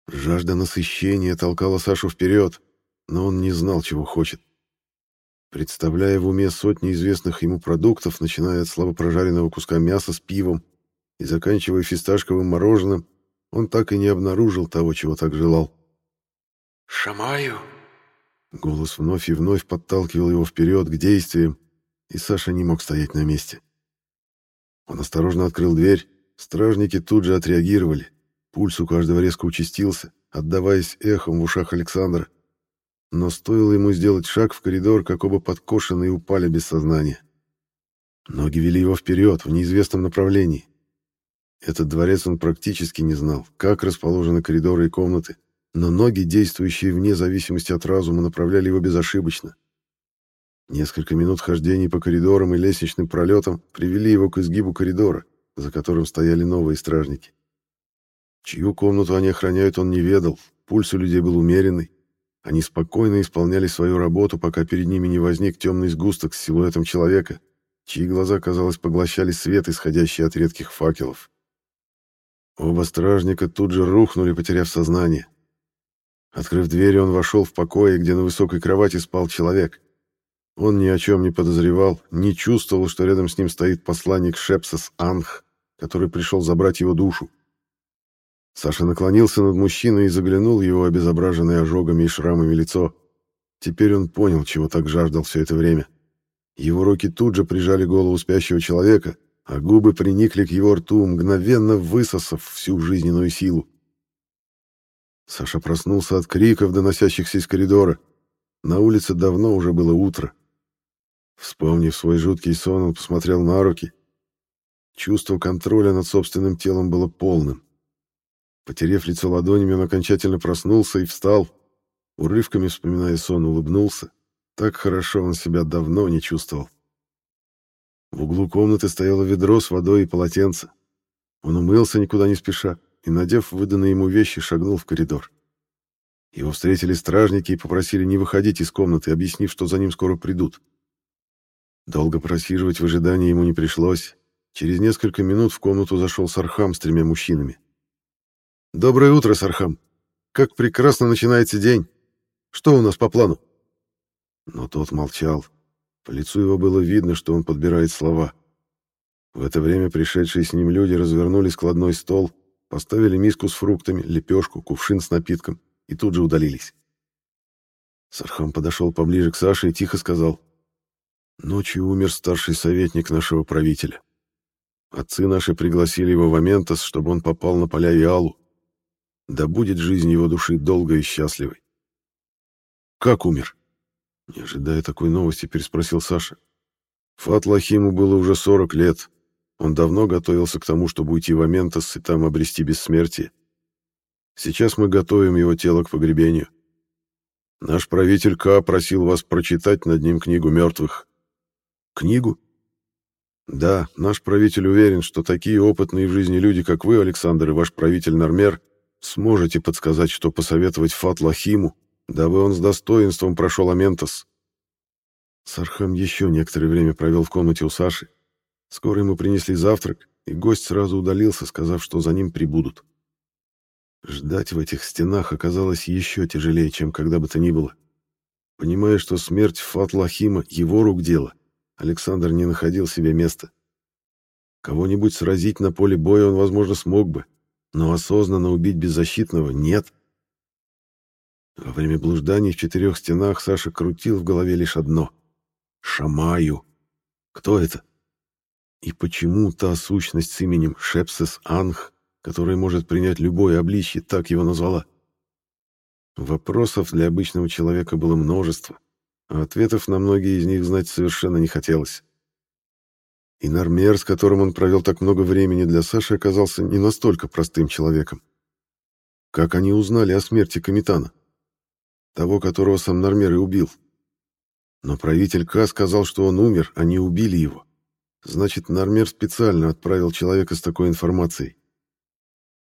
Жажда насыщения толкала Сашу вперед, но он не знал, чего хочет. Представляя в уме сотни известных ему продуктов, начиная от слабопрожаренного куска мяса с пивом и заканчивая фисташковым мороженым, он так и не обнаружил того, чего так желал. «Шамаю!» Голос вновь и вновь подталкивал его вперед к действиям, и Саша не мог стоять на месте. Он осторожно открыл дверь, стражники тут же отреагировали. Пульс у каждого резко участился, отдаваясь эхом в ушах Александра. Но стоило ему сделать шаг в коридор, как оба подкошенные упали без сознания. Ноги вели его вперед, в неизвестном направлении. Этот дворец он практически не знал, как расположены коридоры и комнаты, но ноги, действующие вне зависимости от разума, направляли его безошибочно. Несколько минут хождений по коридорам и лестничным пролетам привели его к изгибу коридора, за которым стояли новые стражники. Чью комнату они охраняют, он не ведал, пульс у людей был умеренный, они спокойно исполняли свою работу, пока перед ними не возник темный сгусток с силуэтом человека, чьи глаза, казалось, поглощали свет, исходящий от редких факелов. Оба стражника тут же рухнули, потеряв сознание. Открыв дверь, он вошел в покое, где на высокой кровати спал человек. Он ни о чем не подозревал, не чувствовал, что рядом с ним стоит посланник Шепсас Анх, который пришел забрать его душу. Саша наклонился над мужчиной и заглянул в его обезображенное ожогами и шрамами лицо. Теперь он понял, чего так жаждал все это время. Его руки тут же прижали голову спящего человека, а губы приникли к его рту, мгновенно высосав всю жизненную силу. Саша проснулся от криков, доносящихся из коридора. На улице давно уже было утро. Вспомнив свой жуткий сон, он посмотрел на руки. Чувство контроля над собственным телом было полным. Потерев лицо ладонями, он окончательно проснулся и встал. Урывками вспоминая сон, улыбнулся. Так хорошо он себя давно не чувствовал. В углу комнаты стояло ведро с водой и полотенце. Он умылся, никуда не спеша, и, надев выданные ему вещи, шагнул в коридор. Его встретили стражники и попросили не выходить из комнаты, объяснив, что за ним скоро придут. Долго просиживать в ожидании ему не пришлось. Через несколько минут в комнату зашел Сархам с тремя мужчинами. «Доброе утро, Сархам. Как прекрасно начинается день. Что у нас по плану?» Но тот молчал. По лицу его было видно, что он подбирает слова. В это время пришедшие с ним люди развернули складной стол, поставили миску с фруктами, лепешку, кувшин с напитком и тут же удалились. Сархам подошел поближе к Саше и тихо сказал. «Ночью умер старший советник нашего правителя. Отцы наши пригласили его в Аментос, чтобы он попал на поля Иалу. Да будет жизнь его души долгой и счастливой. «Как умер?» Не ожидая такой новости, переспросил Саша. Фатлахиму было уже 40 лет. Он давно готовился к тому, чтобы уйти в Аментос и там обрести бессмертие. Сейчас мы готовим его тело к погребению. Наш правитель К просил вас прочитать над ним книгу мертвых. Книгу? Да, наш правитель уверен, что такие опытные в жизни люди, как вы, Александр, и ваш правитель Нормер, сможете подсказать, что посоветовать Фатлахиму, дабы он с достоинством прошел Аментос. Сархам еще некоторое время провел в комнате у Саши. Скоро ему принесли завтрак, и гость сразу удалился, сказав, что за ним прибудут. Ждать в этих стенах оказалось еще тяжелее, чем когда бы то ни было. Понимая, что смерть Фатлахима — его рук дело, Александр не находил себе места. Кого-нибудь сразить на поле боя он, возможно, смог бы, но осознанно убить беззащитного — нет. Во время блужданий в четырех стенах Саша крутил в голове лишь одно — Шамаю. Кто это? И почему та сущность с именем Шепсес Анх которая может принять любое обличье, так его назвала. Вопросов для обычного человека было множество, а ответов на многие из них знать совершенно не хотелось. И Нормер, с которым он провел так много времени, для Саши оказался не настолько простым человеком. Как они узнали о смерти Комитана? Того, которого сам Нормер и убил. Но правитель К сказал, что он умер, а не убили его. Значит, Нормер специально отправил человека с такой информацией.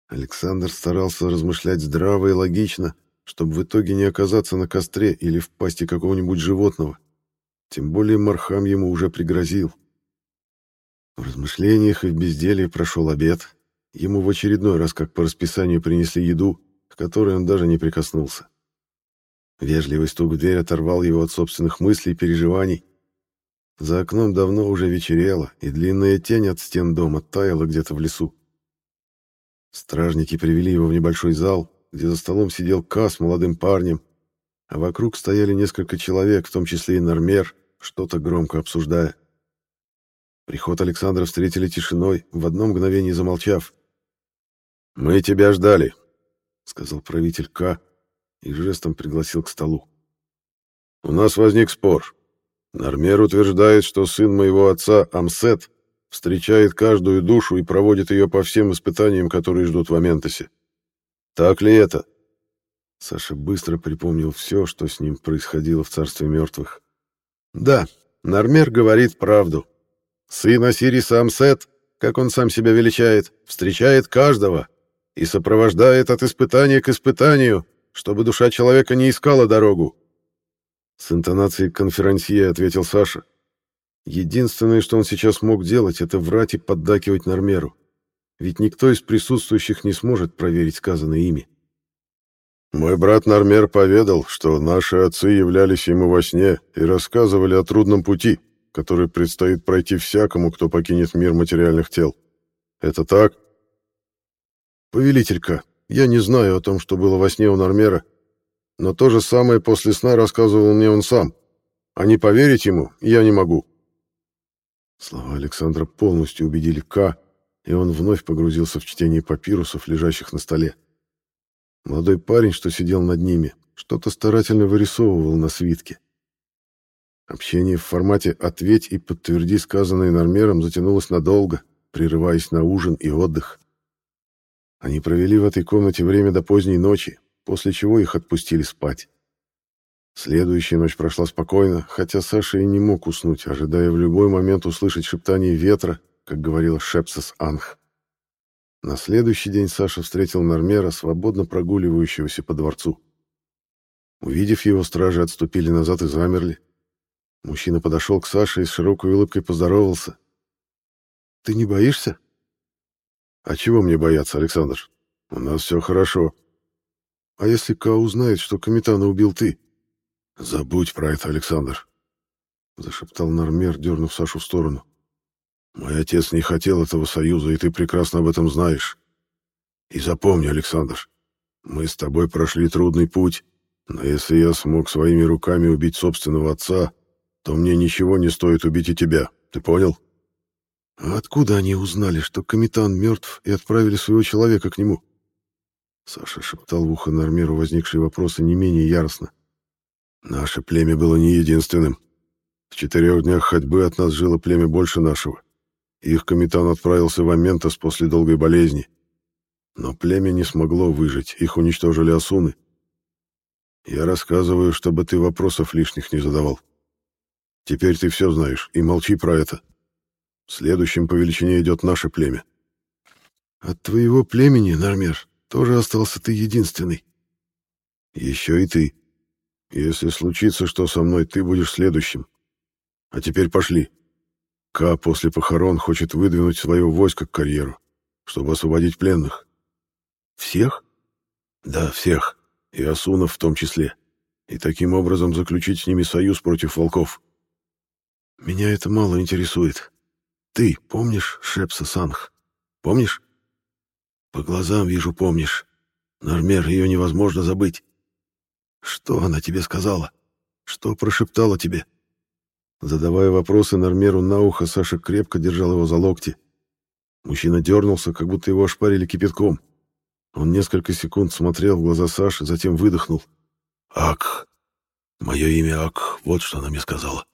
Александр старался размышлять здраво и логично, чтобы в итоге не оказаться на костре или в пасти какого-нибудь животного. Тем более Мархам ему уже пригрозил. В размышлениях и в безделье прошел обед. Ему в очередной раз, как по расписанию, принесли еду, к которой он даже не прикоснулся. Вежливый стук в дверь оторвал его от собственных мыслей и переживаний. За окном давно уже вечерело, и длинная тень от стен дома таяла где-то в лесу. Стражники привели его в небольшой зал, где за столом сидел Ка с молодым парнем, а вокруг стояли несколько человек, в том числе и Нормер, что-то громко обсуждая. Приход Александра встретили тишиной, в одно мгновение замолчав. «Мы тебя ждали», — сказал правитель К и жестом пригласил к столу. «У нас возник спор. Нормер утверждает, что сын моего отца Амсет встречает каждую душу и проводит ее по всем испытаниям, которые ждут в Аментосе. Так ли это? Саша быстро припомнил все, что с ним происходило в царстве мертвых. Да, Нормер говорит правду. Сын Осириса Амсет, как он сам себя величает, встречает каждого и сопровождает от испытания к испытанию, чтобы душа человека не искала дорогу. С интонацией конферансье ответил Саша. Единственное, что он сейчас мог делать, это врать и поддакивать Нормеру. Ведь никто из присутствующих не сможет проверить сказанное ими. Мой брат Нормер поведал, что наши отцы являлись ему во сне и рассказывали о трудном пути, который предстоит пройти всякому, кто покинет мир материальных тел. Это так? Повелителька, я не знаю о том, что было во сне у Нормера, но то же самое после сна рассказывал мне он сам. А не поверить ему я не могу. Слова Александра полностью убедили К, и он вновь погрузился в чтение папирусов, лежащих на столе. Молодой парень, что сидел над ними, что-то старательно вырисовывал на свитке. Общение в формате «ответь и подтверди сказанное Нормером» затянулось надолго, прерываясь на ужин и отдых. Они провели в этой комнате время до поздней ночи, после чего их отпустили спать. Следующая ночь прошла спокойно, хотя Саша и не мог уснуть, ожидая в любой момент услышать шептание ветра, как говорил Шепсес Анх. На следующий день Саша встретил Нормера, свободно прогуливающегося по дворцу. Увидев его, стражи отступили назад и замерли. Мужчина подошел к Саше и с широкой улыбкой поздоровался. «Ты не боишься?» «А чего мне бояться, Александр? У нас все хорошо». «А если Ка узнает, что Камитана убил ты?» «Забудь про это, Александр», — зашептал Нормер, дернув Сашу в сторону. «Мой отец не хотел этого союза, и ты прекрасно об этом знаешь. И запомни, Александр, мы с тобой прошли трудный путь, но если я смог своими руками убить собственного отца, то мне ничего не стоит убить и тебя. Ты понял?» «А откуда они узнали, что Комитан мертв и отправили своего человека к нему?» Саша шептал в ухо Нормеру возникшие вопросы не менее яростно. Наше племя было не единственным. В четырех днях ходьбы от нас жило племя больше нашего. Их капитан отправился в Аментос после долгой болезни. Но племя не смогло выжить, их уничтожили осуны. Я рассказываю, чтобы ты вопросов лишних не задавал. Теперь ты все знаешь, и молчи про это. Следующим по величине идет наше племя. От твоего племени, Нармер, тоже остался ты единственный. Еще и ты. Если случится что со мной, ты будешь следующим. А теперь пошли. Ка после похорон хочет выдвинуть свое войско к карьеру, чтобы освободить пленных. Всех? Да, всех. И Асунов в том числе. И таким образом заключить с ними союз против волков. Меня это мало интересует. Ты помнишь Шепса Санх? Помнишь? По глазам вижу, помнишь. Нормер, ее невозможно забыть. Что она тебе сказала? Что прошептала тебе? Задавая вопросы Нормеру на ухо, Саша крепко держал его за локти. Мужчина дернулся, как будто его ошпарили кипятком. Он несколько секунд смотрел в глаза Саши, затем выдохнул. «Ак! Мое имя Ак, вот что она мне сказала».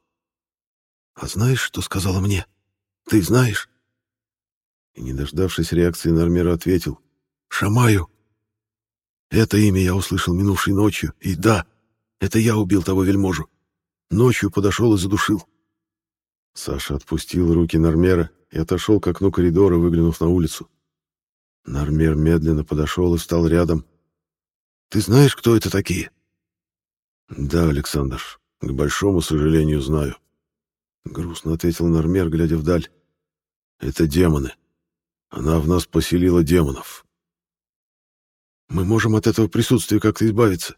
«А знаешь, что сказала мне? Ты знаешь?» И, не дождавшись реакции, Нормера ответил. «Шамаю!» Это имя я услышал минувшей ночью, и да, это я убил того вельможу. Ночью подошел и задушил. Саша отпустил руки Нормера и отошел к окну коридора, выглянув на улицу. Нормер медленно подошел и встал рядом. «Ты знаешь, кто это такие?» «Да, Александр, к большому сожалению, знаю», — грустно ответил Нормер, глядя вдаль. «Это демоны. Она в нас поселила демонов. Мы можем от этого присутствия как-то избавиться.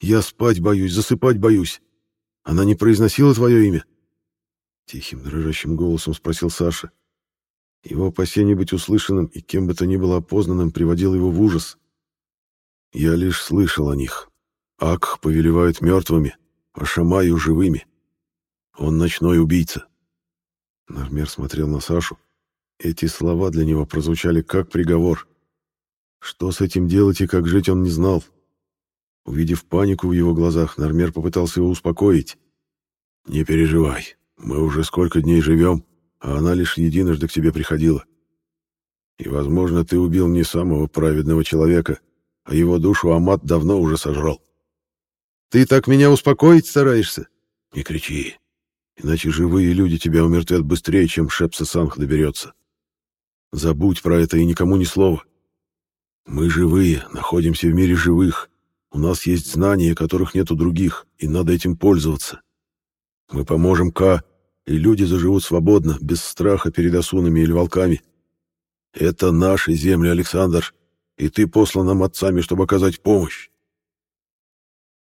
Я спать боюсь, засыпать боюсь. Она не произносила твое имя?» Тихим, дрожащим голосом спросил Саша. Его опасение быть услышанным и кем бы то ни было опознанным приводило его в ужас. «Я лишь слышал о них. Ак повелевает мертвыми, а Шамаю — живыми. Он ночной убийца». Нармер смотрел на Сашу. Эти слова для него прозвучали как приговор. Что с этим делать и как жить он не знал. Увидев панику в его глазах, Нормер попытался его успокоить. «Не переживай, мы уже сколько дней живем, а она лишь единожды к тебе приходила. И, возможно, ты убил не самого праведного человека, а его душу Амат давно уже сожрал. Ты так меня успокоить стараешься? Не кричи, иначе живые люди тебя умертвят быстрее, чем Шепса Санх доберется. Забудь про это и никому ни слова. Мы живые, находимся в мире живых. У нас есть знания, которых нет у других, и надо этим пользоваться. Мы поможем Ка, и люди заживут свободно, без страха перед осунами или волками. Это наши земли, Александр, и ты послан нам отцами, чтобы оказать помощь.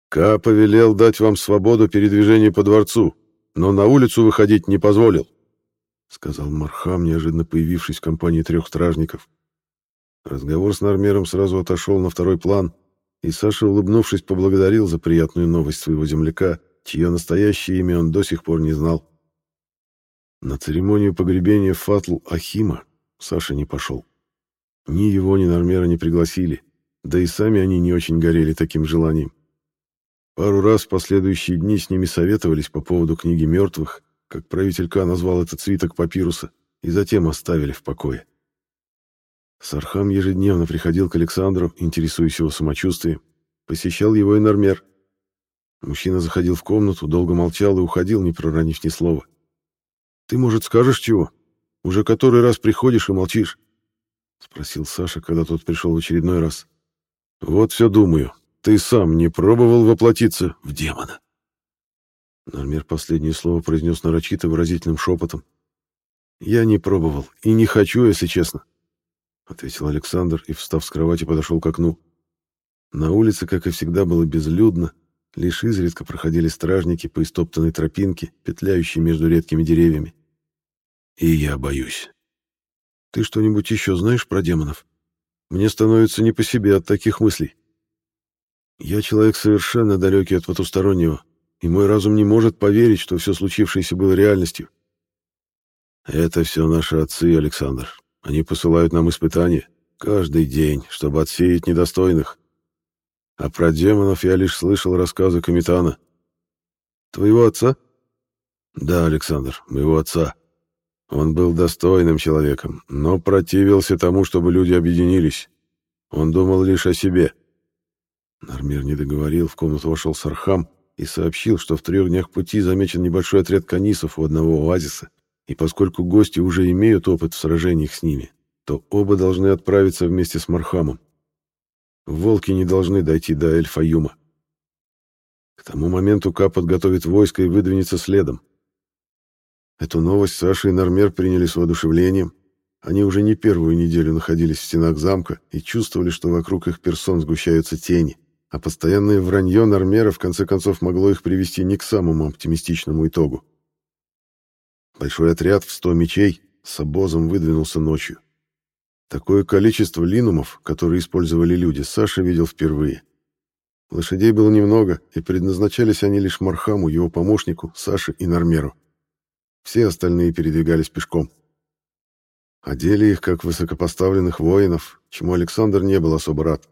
Ка повелел дать вам свободу передвижения по дворцу, но на улицу выходить не позволил, — сказал Мархам, неожиданно появившись в компании трех стражников. Разговор с Нормером сразу отошел на второй план, и Саша, улыбнувшись, поблагодарил за приятную новость своего земляка, чье настоящее имя он до сих пор не знал. На церемонию погребения Фатл Ахима Саша не пошел. Ни его, ни Нормера не пригласили, да и сами они не очень горели таким желанием. Пару раз в последующие дни с ними советовались по поводу книги мертвых, как правитель К назвал этот свиток папируса, и затем оставили в покое. Сархам ежедневно приходил к Александру, интересуясь его самочувствием. Посещал его и Нормер. Мужчина заходил в комнату, долго молчал и уходил, не проронив ни слова. «Ты, может, скажешь чего? Уже который раз приходишь и молчишь?» — спросил Саша, когда тот пришел в очередной раз. «Вот все думаю. Ты сам не пробовал воплотиться в демона?» Нормер последнее слово произнес нарочито выразительным шепотом. «Я не пробовал и не хочу, если честно», — ответил Александр и, встав с кровати, подошел к окну. На улице, как и всегда, было безлюдно, лишь изредка проходили стражники по истоптанной тропинке, петляющей между редкими деревьями. И я боюсь. Ты что-нибудь еще знаешь про демонов? Мне становится не по себе от таких мыслей. Я человек совершенно далекий от потустороннего, и мой разум не может поверить, что все случившееся было реальностью. Это все наши отцы, Александр. Они посылают нам испытания каждый день, чтобы отсеять недостойных. А про демонов я лишь слышал рассказы Комитана. Твоего отца? Да, Александр, моего отца. Он был достойным человеком, но противился тому, чтобы люди объединились. Он думал лишь о себе. Нармер не договорил, в комнату вошел Сархам и сообщил, что в трех днях пути замечен небольшой отряд канисов у одного оазиса, и поскольку гости уже имеют опыт в сражениях с ними, то оба должны отправиться вместе с Мархамом. Волки не должны дойти до Эль-Фаюма. К тому моменту Ка подготовит войско и выдвинется следом. Эту новость Саша и Нормер приняли с воодушевлением. Они уже не первую неделю находились в стенах замка и чувствовали, что вокруг их персон сгущаются тени, а постоянное вранье Нормера в конце концов могло их привести не к самому оптимистичному итогу. Большой отряд в сто мечей с обозом выдвинулся ночью. Такое количество линумов, которые использовали люди, Саша видел впервые. Лошадей было немного, и предназначались они лишь Мархаму, его помощнику, Саше и Нормеру. Все остальные передвигались пешком. Одели их как высокопоставленных воинов, чему Александр не был особо рад.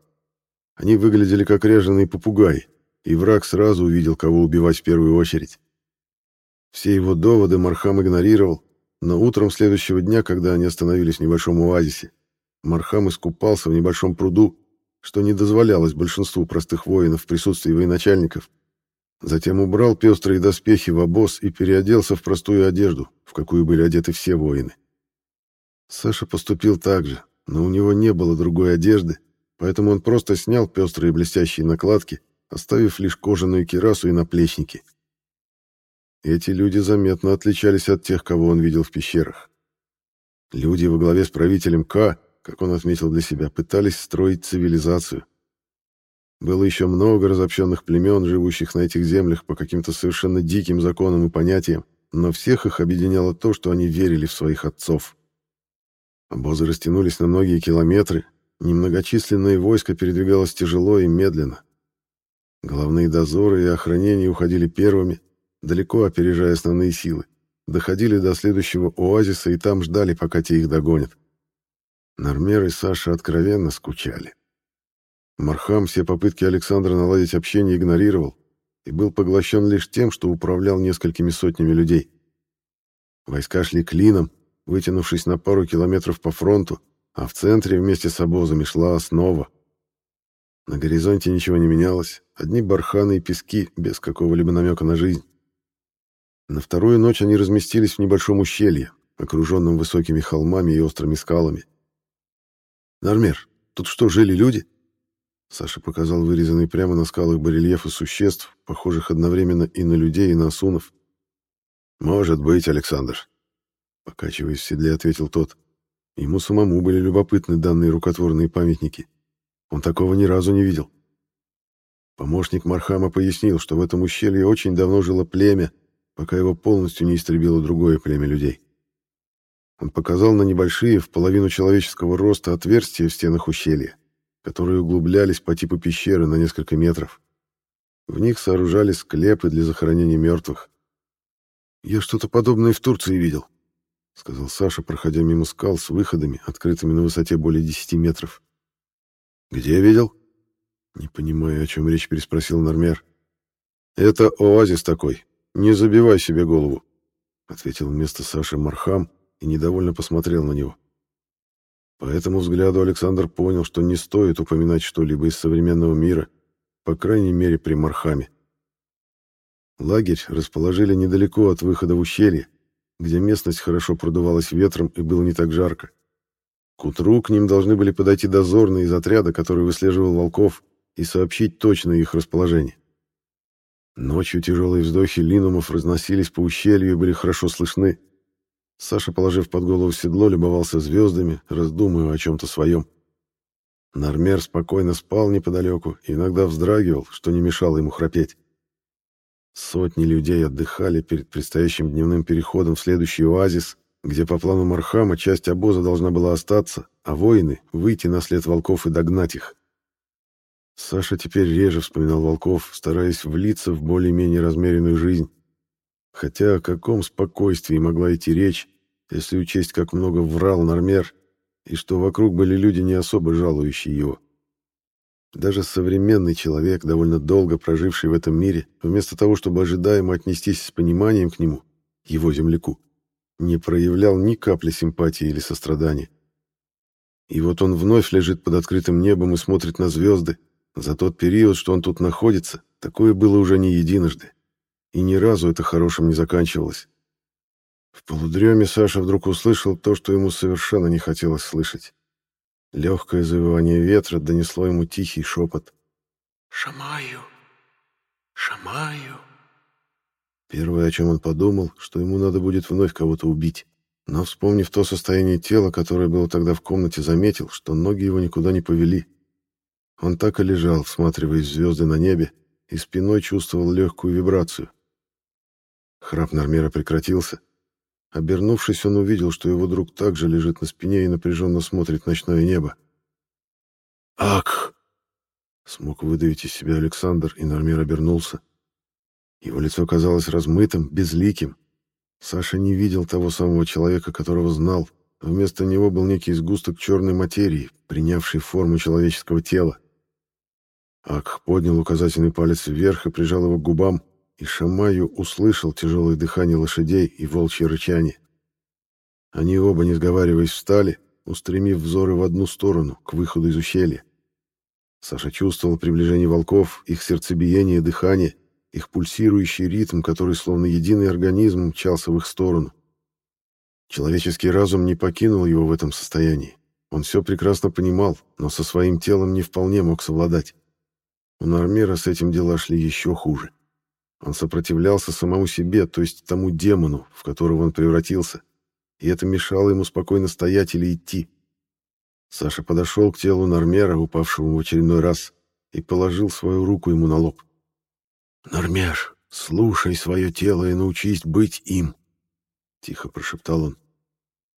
Они выглядели как реженые попугаи, и враг сразу увидел, кого убивать в первую очередь. Все его доводы Мархам игнорировал, но утром следующего дня, когда они остановились в небольшом оазисе, Мархам искупался в небольшом пруду, что не дозволялось большинству простых воинов в присутствии военачальников. Затем убрал пестрые доспехи в обоз и переоделся в простую одежду, в какую были одеты все воины. Саша поступил так же, но у него не было другой одежды, поэтому он просто снял пестрые блестящие накладки, оставив лишь кожаную кирасу и наплечники. Эти люди заметно отличались от тех, кого он видел в пещерах. Люди во главе с правителем К как он отметил для себя, пытались строить цивилизацию. Было еще много разобщенных племен, живущих на этих землях по каким-то совершенно диким законам и понятиям, но всех их объединяло то, что они верили в своих отцов. Обозы растянулись на многие километры, немногочисленное войско передвигалось тяжело и медленно. Главные дозоры и охранение уходили первыми, далеко опережая основные силы, доходили до следующего оазиса и там ждали, пока те их догонят. Нормер и Саша откровенно скучали. Мархам все попытки Александра наладить общение игнорировал и был поглощен лишь тем, что управлял несколькими сотнями людей. Войска шли клином, вытянувшись на пару километров по фронту, а в центре вместе с обозами шла основа. На горизонте ничего не менялось, одни барханы и пески без какого-либо намека на жизнь. На вторую ночь они разместились в небольшом ущелье, окруженном высокими холмами и острыми скалами. Нормер, тут что, жили люди? Саша показал вырезанный прямо на скалах барельефы существ, похожих одновременно и на людей, и на асунов. Может быть, Александр. Покачиваясь в седле, ответил тот. Ему самому были любопытны данные рукотворные памятники. Он такого ни разу не видел. Помощник Мархама пояснил, что в этом ущелье очень давно жило племя, пока его полностью не истребило другое племя людей. Он показал на небольшие, в половину человеческого роста, отверстия в стенах ущелья, которые углублялись по типу пещеры на несколько метров. В них сооружали склепы для захоронения мертвых. «Я что-то подобное в Турции видел», — сказал Саша, проходя мимо скал с выходами, открытыми на высоте более 10 метров. «Где видел?» Не понимая, о чем речь, переспросил Нормер. «Это оазис такой. Не забивай себе голову», — ответил вместо Саши Мархам, и недовольно посмотрел на него. По этому взгляду Александр понял, что не стоит упоминать что-либо из современного мира, по крайней мере при Мархаме. Лагерь расположили недалеко от выхода в ущелье, где местность хорошо продувалась ветром и было не так жарко. К утру к ним должны были подойти дозорные из отряда, который выслеживал волков, и сообщить точное их расположение. Ночью тяжелые вздохи линумов разносились по ущелью и были хорошо слышны. Саша, положив под голову седло, любовался звездами, раздумывая о чем-то своем. Нормер спокойно спал неподалеку и иногда вздрагивал, что не мешало ему храпеть. Сотни людей отдыхали перед предстоящим дневным переходом в следующий оазис, где по плану Мархама часть обоза должна была остаться, а воины — выйти на след волков и догнать их. Саша теперь реже вспоминал волков, стараясь влиться в более-менее размеренную жизнь. Хотя о каком спокойствии могла идти речь, если учесть, как много врал Нормер, и что вокруг были люди, не особо жалующие его. Даже современный человек, довольно долго проживший в этом мире, вместо того, чтобы ожидаемо отнестись с пониманием к нему, его земляку, не проявлял ни капли симпатии или сострадания. И вот он вновь лежит под открытым небом и смотрит на звезды. За тот период, что он тут находится, такое было уже не единожды. И ни разу это хорошим не заканчивалось. В полудреме Саша вдруг услышал то, что ему совершенно не хотелось слышать. Легкое завывание ветра донесло ему тихий шепот. «Шамаю! Шамаю!» Первое, о чем он подумал, что ему надо будет вновь кого-то убить. Но, вспомнив то состояние тела, которое было тогда в комнате, заметил, что ноги его никуда не повели. Он так и лежал, всматриваясь в звезды на небе, и спиной чувствовал легкую вибрацию. Храп Нормера прекратился. Обернувшись, он увидел, что его друг также лежит на спине и напряженно смотрит в ночное небо. «Ак!» — смог выдавить из себя Александр, и Нормер обернулся. Его лицо казалось размытым, безликим. Саша не видел того самого человека, которого знал. Вместо него был некий сгусток черной материи, принявший форму человеческого тела. Ак поднял указательный палец вверх и прижал его к губам, и Шамаю услышал тяжелое дыхание лошадей и волчье рычание. Они оба, не сговариваясь, встали, устремив взоры в одну сторону, к выходу из ущелья. Саша чувствовал приближение волков, их сердцебиение, дыхание, их пульсирующий ритм, который словно единый организм мчался в их сторону. Человеческий разум не покинул его в этом состоянии. Он все прекрасно понимал, но со своим телом не вполне мог совладать. У Нормера с этим дела шли еще хуже. Он сопротивлялся самому себе, то есть тому демону, в которого он превратился, и это мешало ему спокойно стоять или идти. Саша подошел к телу Нормера, упавшему в очередной раз, и положил свою руку ему на лоб. «Нормер, слушай свое тело и научись быть им», — тихо прошептал он.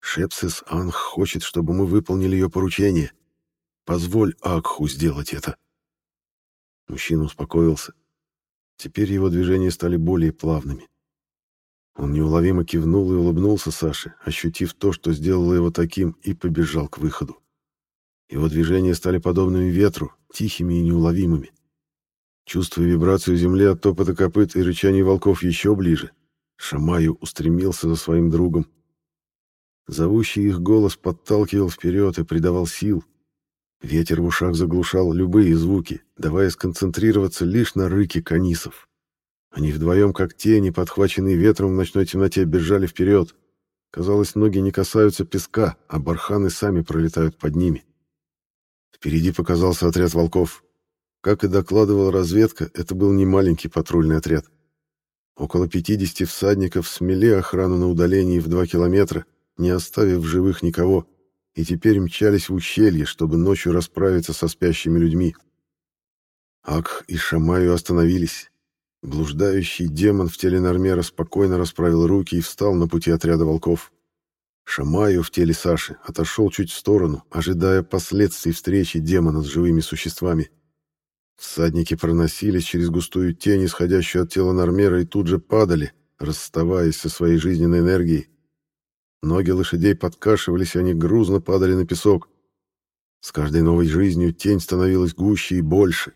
«Шепсис Анх хочет, чтобы мы выполнили ее поручение. Позволь Акху сделать это». Мужчина успокоился. Теперь его движения стали более плавными. Он неуловимо кивнул и улыбнулся Саше, ощутив то, что сделало его таким, и побежал к выходу. Его движения стали подобными ветру, тихими и неуловимыми. Чувствуя вибрацию земли от топота копыт и рычания волков еще ближе, Шамаю устремился за своим другом. Зовущий их голос подталкивал вперед и придавал сил. Ветер в ушах заглушал любые звуки, давая сконцентрироваться лишь на рыке канисов. Они вдвоем, как тени, подхваченные ветром в ночной темноте, бежали вперед. Казалось, ноги не касаются песка, а барханы сами пролетают под ними. Впереди показался отряд волков. Как и докладывала разведка, это был не маленький патрульный отряд. Около 50 всадников смели охрану на удалении в 2 километра, не оставив живых никого, и теперь мчались в ущелье, чтобы ночью расправиться со спящими людьми. Ак и Шамаю остановились. Блуждающий демон в теле Нормера спокойно расправил руки и встал на пути отряда волков. Шамаю в теле Саши отошел чуть в сторону, ожидая последствий встречи демона с живыми существами. Всадники проносились через густую тень, исходящую от тела Нормера, и тут же падали, расставаясь со своей жизненной энергией. Ноги лошадей подкашивались, они грузно падали на песок. С каждой новой жизнью тень становилась гуще и больше.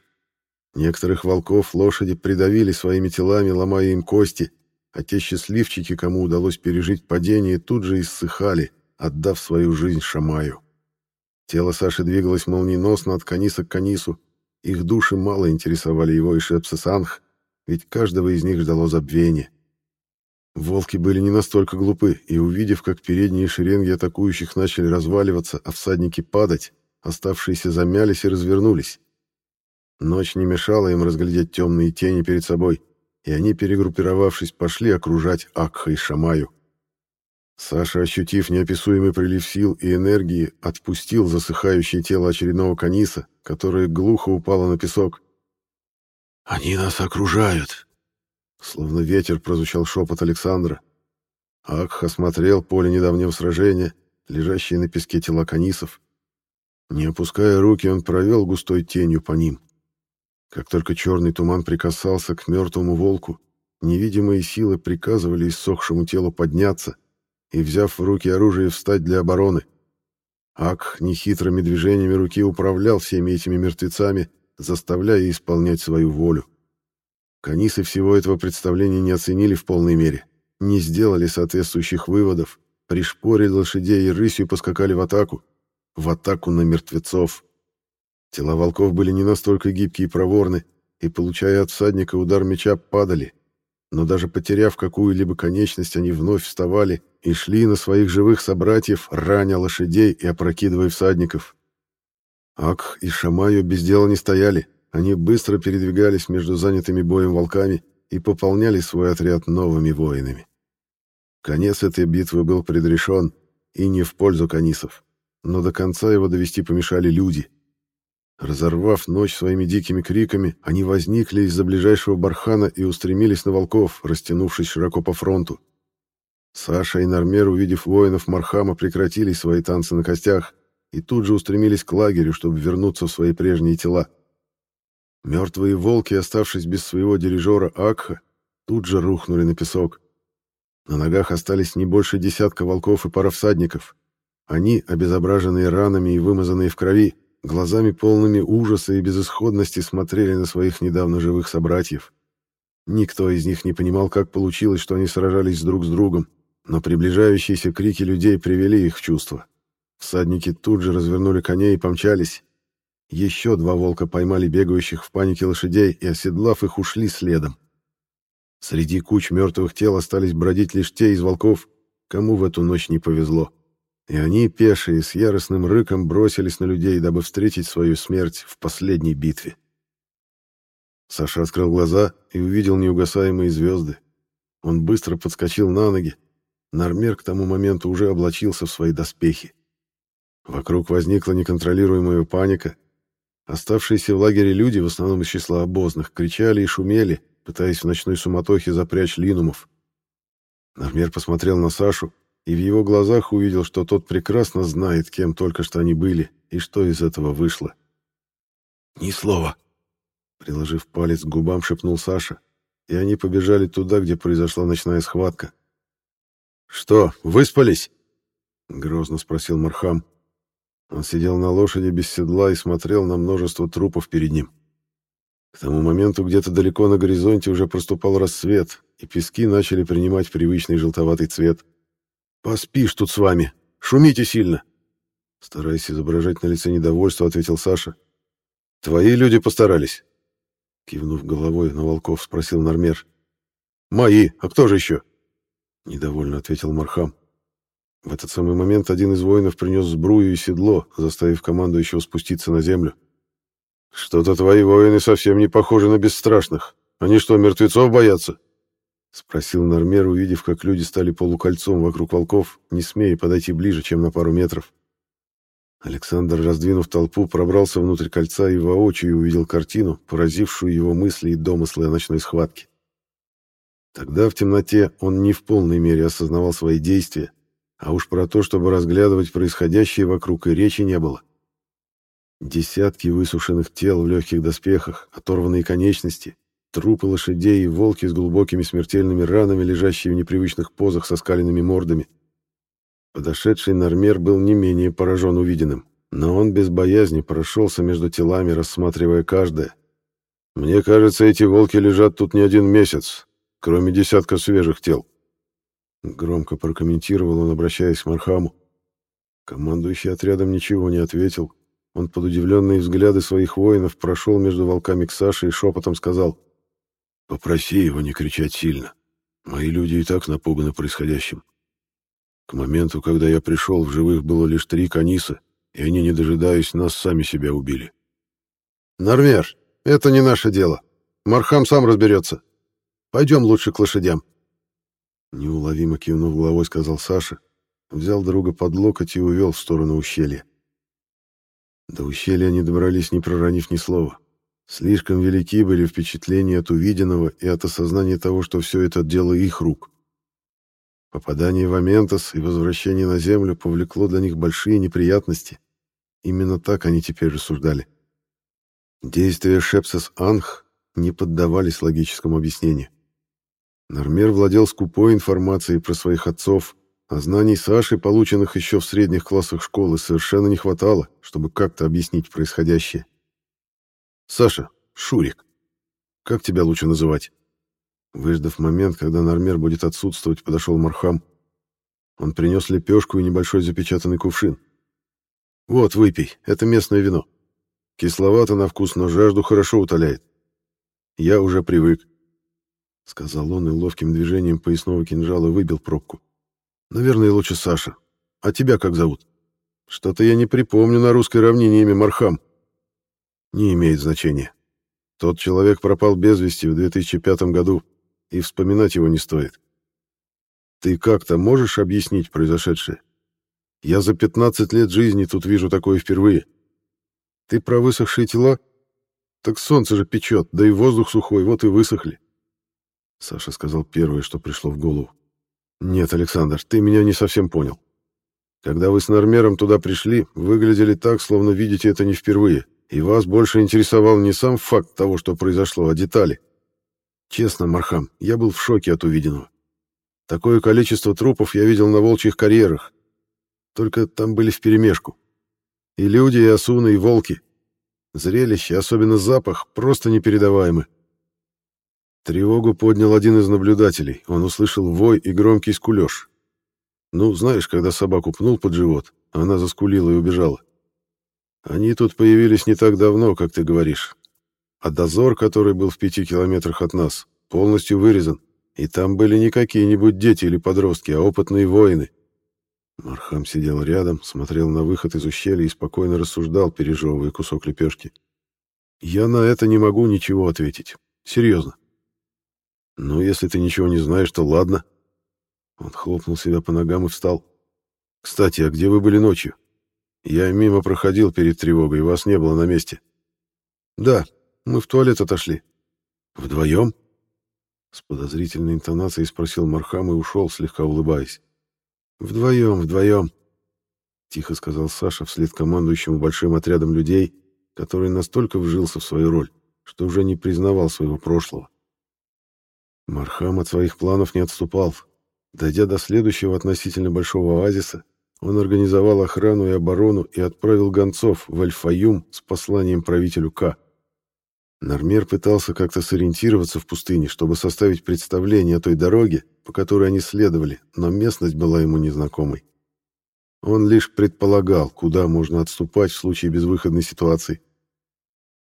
Некоторых волков лошади придавили своими телами, ломая им кости, а те счастливчики, кому удалось пережить падение, тут же иссыхали, отдав свою жизнь Шамаю. Тело Саши двигалось молниеносно от каниса к канису. Их души мало интересовали его и Шепсесанх, ведь каждого из них ждало забвение. Волки были не настолько глупы, и, увидев, как передние шеренги атакующих начали разваливаться, а всадники падать, оставшиеся замялись и развернулись. Ночь не мешала им разглядеть темные тени перед собой — и они, перегруппировавшись, пошли окружать Акха и Шамаю. Саша, ощутив неописуемый прилив сил и энергии, отпустил засыхающее тело очередного каниса, которое глухо упало на песок. «Они нас окружают!» Словно ветер прозвучал шепот Александра. Акха смотрел поле недавнего сражения, лежащие на песке тела канисов. Не опуская руки, он провел густой тенью по ним. Как только черный туман прикасался к мертвому волку, невидимые силы приказывали иссохшему телу подняться и, взяв в руки оружие, встать для обороны. Ак нехитрыми движениями руки управлял всеми этими мертвецами, заставляя исполнять свою волю. Канисы всего этого представления не оценили в полной мере, не сделали соответствующих выводов, пришпорили лошадей и рысью поскакали в атаку. в атаку на мертвецов. Тела волков были не настолько гибкие и проворны, и, получая от всадника удар меча, падали. Но даже потеряв какую-либо конечность, они вновь вставали и шли на своих живых собратьев, раня лошадей и опрокидывая всадников. Акх и Шамаю без дела не стояли. Они быстро передвигались между занятыми боем волками и пополняли свой отряд новыми воинами. Конец этой битвы был предрешен, и не в пользу канисов. Но до конца его довести помешали люди. Разорвав ночь своими дикими криками, они возникли из-за ближайшего бархана и устремились на волков, растянувшись широко по фронту. Саша и Нормер, увидев воинов Мархама, прекратили свои танцы на костях и тут же устремились к лагерю, чтобы вернуться в свои прежние тела. Мертвые волки, оставшись без своего дирижера Акха, тут же рухнули на песок. На ногах остались не больше десятка волков и пара всадников. Они, обезображенные ранами и вымазанные в крови, глазами полными ужаса и безысходности смотрели на своих недавно живых собратьев. Никто из них не понимал, как получилось, что они сражались друг с другом, но приближающиеся крики людей привели их в чувство. Всадники тут же развернули коней и помчались. Еще два волка поймали бегающих в панике лошадей и, оседлав их, ушли следом. Среди куч мертвых тел остались бродить лишь те из волков, кому в эту ночь не повезло. И они, пешие, с яростным рыком бросились на людей, дабы встретить свою смерть в последней битве. Саша открыл глаза и увидел неугасаемые звезды. Он быстро подскочил на ноги. Нормер к тому моменту уже облачился в свои доспехи. Вокруг возникла неконтролируемая паника. Оставшиеся в лагере люди, в основном из числа обозных, кричали и шумели, пытаясь в ночной суматохе запрячь линумов. Нармер посмотрел на Сашу и в его глазах увидел, что тот прекрасно знает, кем только что они были и что из этого вышло. «Ни слова!» Приложив палец к губам, шепнул Саша, и они побежали туда, где произошла ночная схватка. «Что, выспались?» — грозно спросил Мархам. Он сидел на лошади без седла и смотрел на множество трупов перед ним. К тому моменту где-то далеко на горизонте уже проступал рассвет, и пески начали принимать привычный желтоватый цвет. «Поспишь тут с вами! Шумите сильно!» Стараясь изображать на лице недовольство, ответил Саша. «Твои люди постарались?» Кивнув головой на волков, спросил Нормер. «Мои, а кто же еще?» Недовольно ответил Мархам. В этот самый момент один из воинов принес сбрую и седло, заставив командующего спуститься на землю. «Что-то твои воины совсем не похожи на бесстрашных. Они что, мертвецов боятся?» — спросил Нормер, увидев, как люди стали полукольцом вокруг волков, не смея подойти ближе, чем на пару метров. Александр, раздвинув толпу, пробрался внутрь кольца и воочию увидел картину, поразившую его мысли и домыслы о ночной схватке. Тогда в темноте он не в полной мере осознавал свои действия, а уж про то, чтобы разглядывать происходящее вокруг, и речи не было. Десятки высушенных тел в легких доспехах, оторванные конечности, трупы лошадей и волки с глубокими смертельными ранами, лежащие в непривычных позах со скаленными мордами. Подошедший Нормер был не менее поражен увиденным, но он без боязни прошелся между телами, рассматривая каждое. «Мне кажется, эти волки лежат тут не один месяц, кроме десятка свежих тел», — громко прокомментировал он, обращаясь к Мархаму. Командующий отрядом ничего не ответил, он под удивленные взгляды своих воинов прошел между волками к Саше и шепотом сказал «Попроси его не кричать сильно. Мои люди и так напуганы происходящим. К моменту, когда я пришел, в живых было лишь три каниса, и они, не дожидаясь, нас сами себя убили». «Норвеж, это не наше дело. Мархам сам разберется. Пойдем лучше к лошадям». Неуловимо кивнув головой, сказал Саша, взял друга под локоть и увел в сторону ущелья. До ущелья они добрались, не проронив ни слова. Слишком велики были впечатления от увиденного и от осознания того, что все это дело их рук. Попадание в Аментос и возвращение на Землю повлекло для них большие неприятности. Именно так они теперь рассуждали. Действия Шепсес Анх не поддавались логическому объяснению. Нормер владел скупой информацией про своих отцов, а знаний Саши, полученных еще в средних классах школы, совершенно не хватало, чтобы как-то объяснить происходящее. «Саша, Шурик, как тебя лучше называть?» Выждав момент, когда Нормер будет отсутствовать, подошел Мархам. Он принес лепешку и небольшой запечатанный кувшин. Вот, выпей, это местное вино. Кисловато на вкус, но жажду хорошо утоляет. Я уже привык. — сказал он и ловким движением поясного кинжала выбил пробку. «Наверное, лучше Саша. А тебя как зовут? Что-то я не припомню на русской равнине имя Мархам». «Не имеет значения. Тот человек пропал без вести в 2005 году, и вспоминать его не стоит. Ты как-то можешь объяснить произошедшее? Я за 15 лет жизни тут вижу такое впервые. Ты про высохшие тела? Так солнце же печет, да и воздух сухой, вот и высохли. Саша сказал первое, что пришло в голову. «Нет, Александр, ты меня не совсем понял. Когда вы с Нормером туда пришли, выглядели так, словно видите это не впервые, и вас больше интересовал не сам факт того, что произошло, а детали. Честно, Мархам, я был в шоке от увиденного. Такое количество трупов я видел на волчьих карьерах. Только там были вперемешку. И люди, и осуны, и волки. Зрелище, особенно запах, просто непередаваемый. Тревогу поднял один из наблюдателей. Он услышал вой и громкий скулёж. Ну, знаешь, когда собаку пнул под живот, она заскулила и убежала. Они тут появились не так давно, как ты говоришь. А дозор, который был в пяти километрах от нас, полностью вырезан. И там были не какие-нибудь дети или подростки, а опытные воины. Мархам сидел рядом, смотрел на выход из ущелья и спокойно рассуждал, пережевывая кусок лепешки. «Я на это не могу ничего ответить. Серьезно. «Ну, если ты ничего не знаешь, то ладно». Он хлопнул себя по ногам и встал. «Кстати, а где вы были ночью? Я мимо проходил перед тревогой, вас не было на месте». «Да, мы в туалет отошли». «Вдвоем?» С подозрительной интонацией спросил Мархам и ушел, слегка улыбаясь. «Вдвоем, вдвоем», — тихо сказал Саша вслед командующему большим отрядом людей, который настолько вжился в свою роль, что уже не признавал своего прошлого. Мархам от своих планов не отступал. Дойдя до следующего относительно большого оазиса, он организовал охрану и оборону и отправил гонцов в Аль-Фаюм с посланием правителю К. Нормер пытался как-то сориентироваться в пустыне, чтобы составить представление о той дороге, по которой они следовали, но местность была ему незнакомой. Он лишь предполагал, куда можно отступать в случае безвыходной ситуации.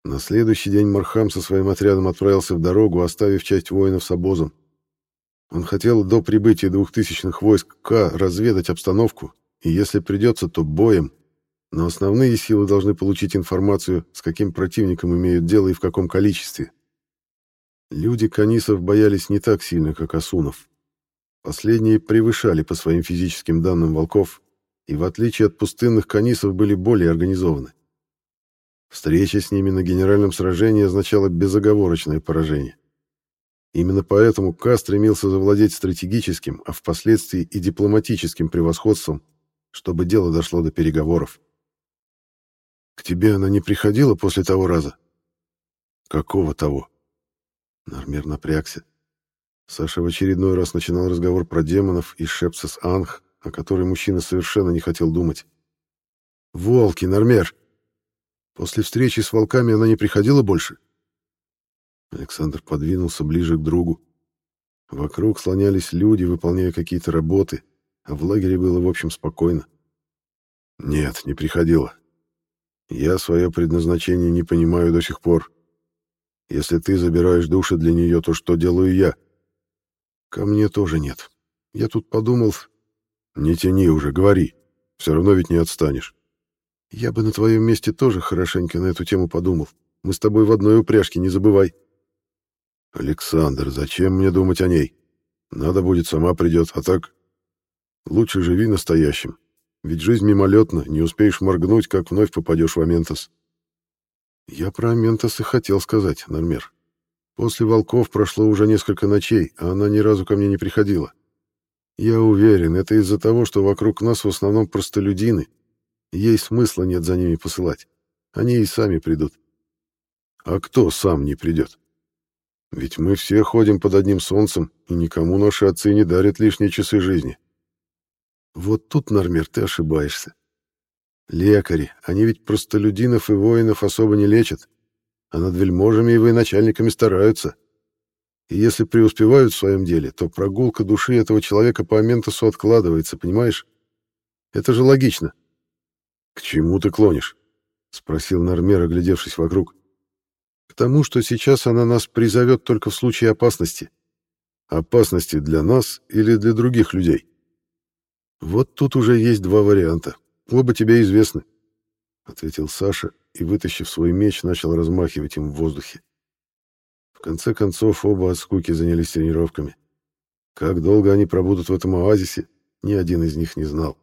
На следующий день Мархам со своим отрядом отправился в дорогу, оставив часть воинов с обозом. Он хотел до прибытия двухтысячных войск К разведать обстановку, и если придется, то боем, но основные силы должны получить информацию, с каким противником имеют дело и в каком количестве. Люди канисов боялись не так сильно, как асунов. Последние превышали по своим физическим данным волков, и в отличие от пустынных канисов были более организованы. Встреча с ними на генеральном сражении означала безоговорочное поражение. Именно поэтому К стремился завладеть стратегическим, а впоследствии и дипломатическим превосходством, чтобы дело дошло до переговоров. «К тебе она не приходила после того раза?» «Какого того?» Нормер напрягся. Саша в очередной раз начинал разговор про демонов и Шепсис Анх, о которой мужчина совершенно не хотел думать. «Волки, Нормер!» После встречи с волками она не приходила больше? Александр подвинулся ближе к другу. Вокруг слонялись люди, выполняя какие-то работы, а в лагере было, в общем, спокойно. Нет, не приходила. Я свое предназначение не понимаю до сих пор. Если ты забираешь души для нее, то что делаю я? Ко мне тоже нет. Я тут подумал... Не тяни уже, говори. Все равно ведь не отстанешь. Я бы на твоем месте тоже хорошенько на эту тему подумал. Мы с тобой в одной упряжке, не забывай. Александр, зачем мне думать о ней? Надо будет, сама придет, а так... Лучше живи настоящим. Ведь жизнь мимолетна, не успеешь моргнуть, как вновь попадешь в Аментос. Я про Аментос и хотел сказать, Нормер. После волков прошло уже несколько ночей, а она ни разу ко мне не приходила. Я уверен, это из-за того, что вокруг нас в основном простолюдины, Ей смысла нет за ними посылать. Они и сами придут. А кто сам не придет? Ведь мы все ходим под одним солнцем, и никому наши отцы не дарят лишние часы жизни. Вот тут, Нормер, ты ошибаешься. Лекари, они ведь простолюдинов и воинов особо не лечат, а над вельможами и военачальниками стараются. И если преуспевают в своем деле, то прогулка души этого человека по Аментосу откладывается, понимаешь? Это же логично. «К чему ты клонишь?» — спросил Нормер, оглядевшись вокруг. «К тому, что сейчас она нас призовет только в случае опасности. Опасности для нас или для других людей?» «Вот тут уже есть два варианта. Оба тебе известны», — ответил Саша и, вытащив свой меч, начал размахивать им в воздухе. В конце концов, оба от скуки занялись тренировками. Как долго они пробудут в этом оазисе, ни один из них не знал.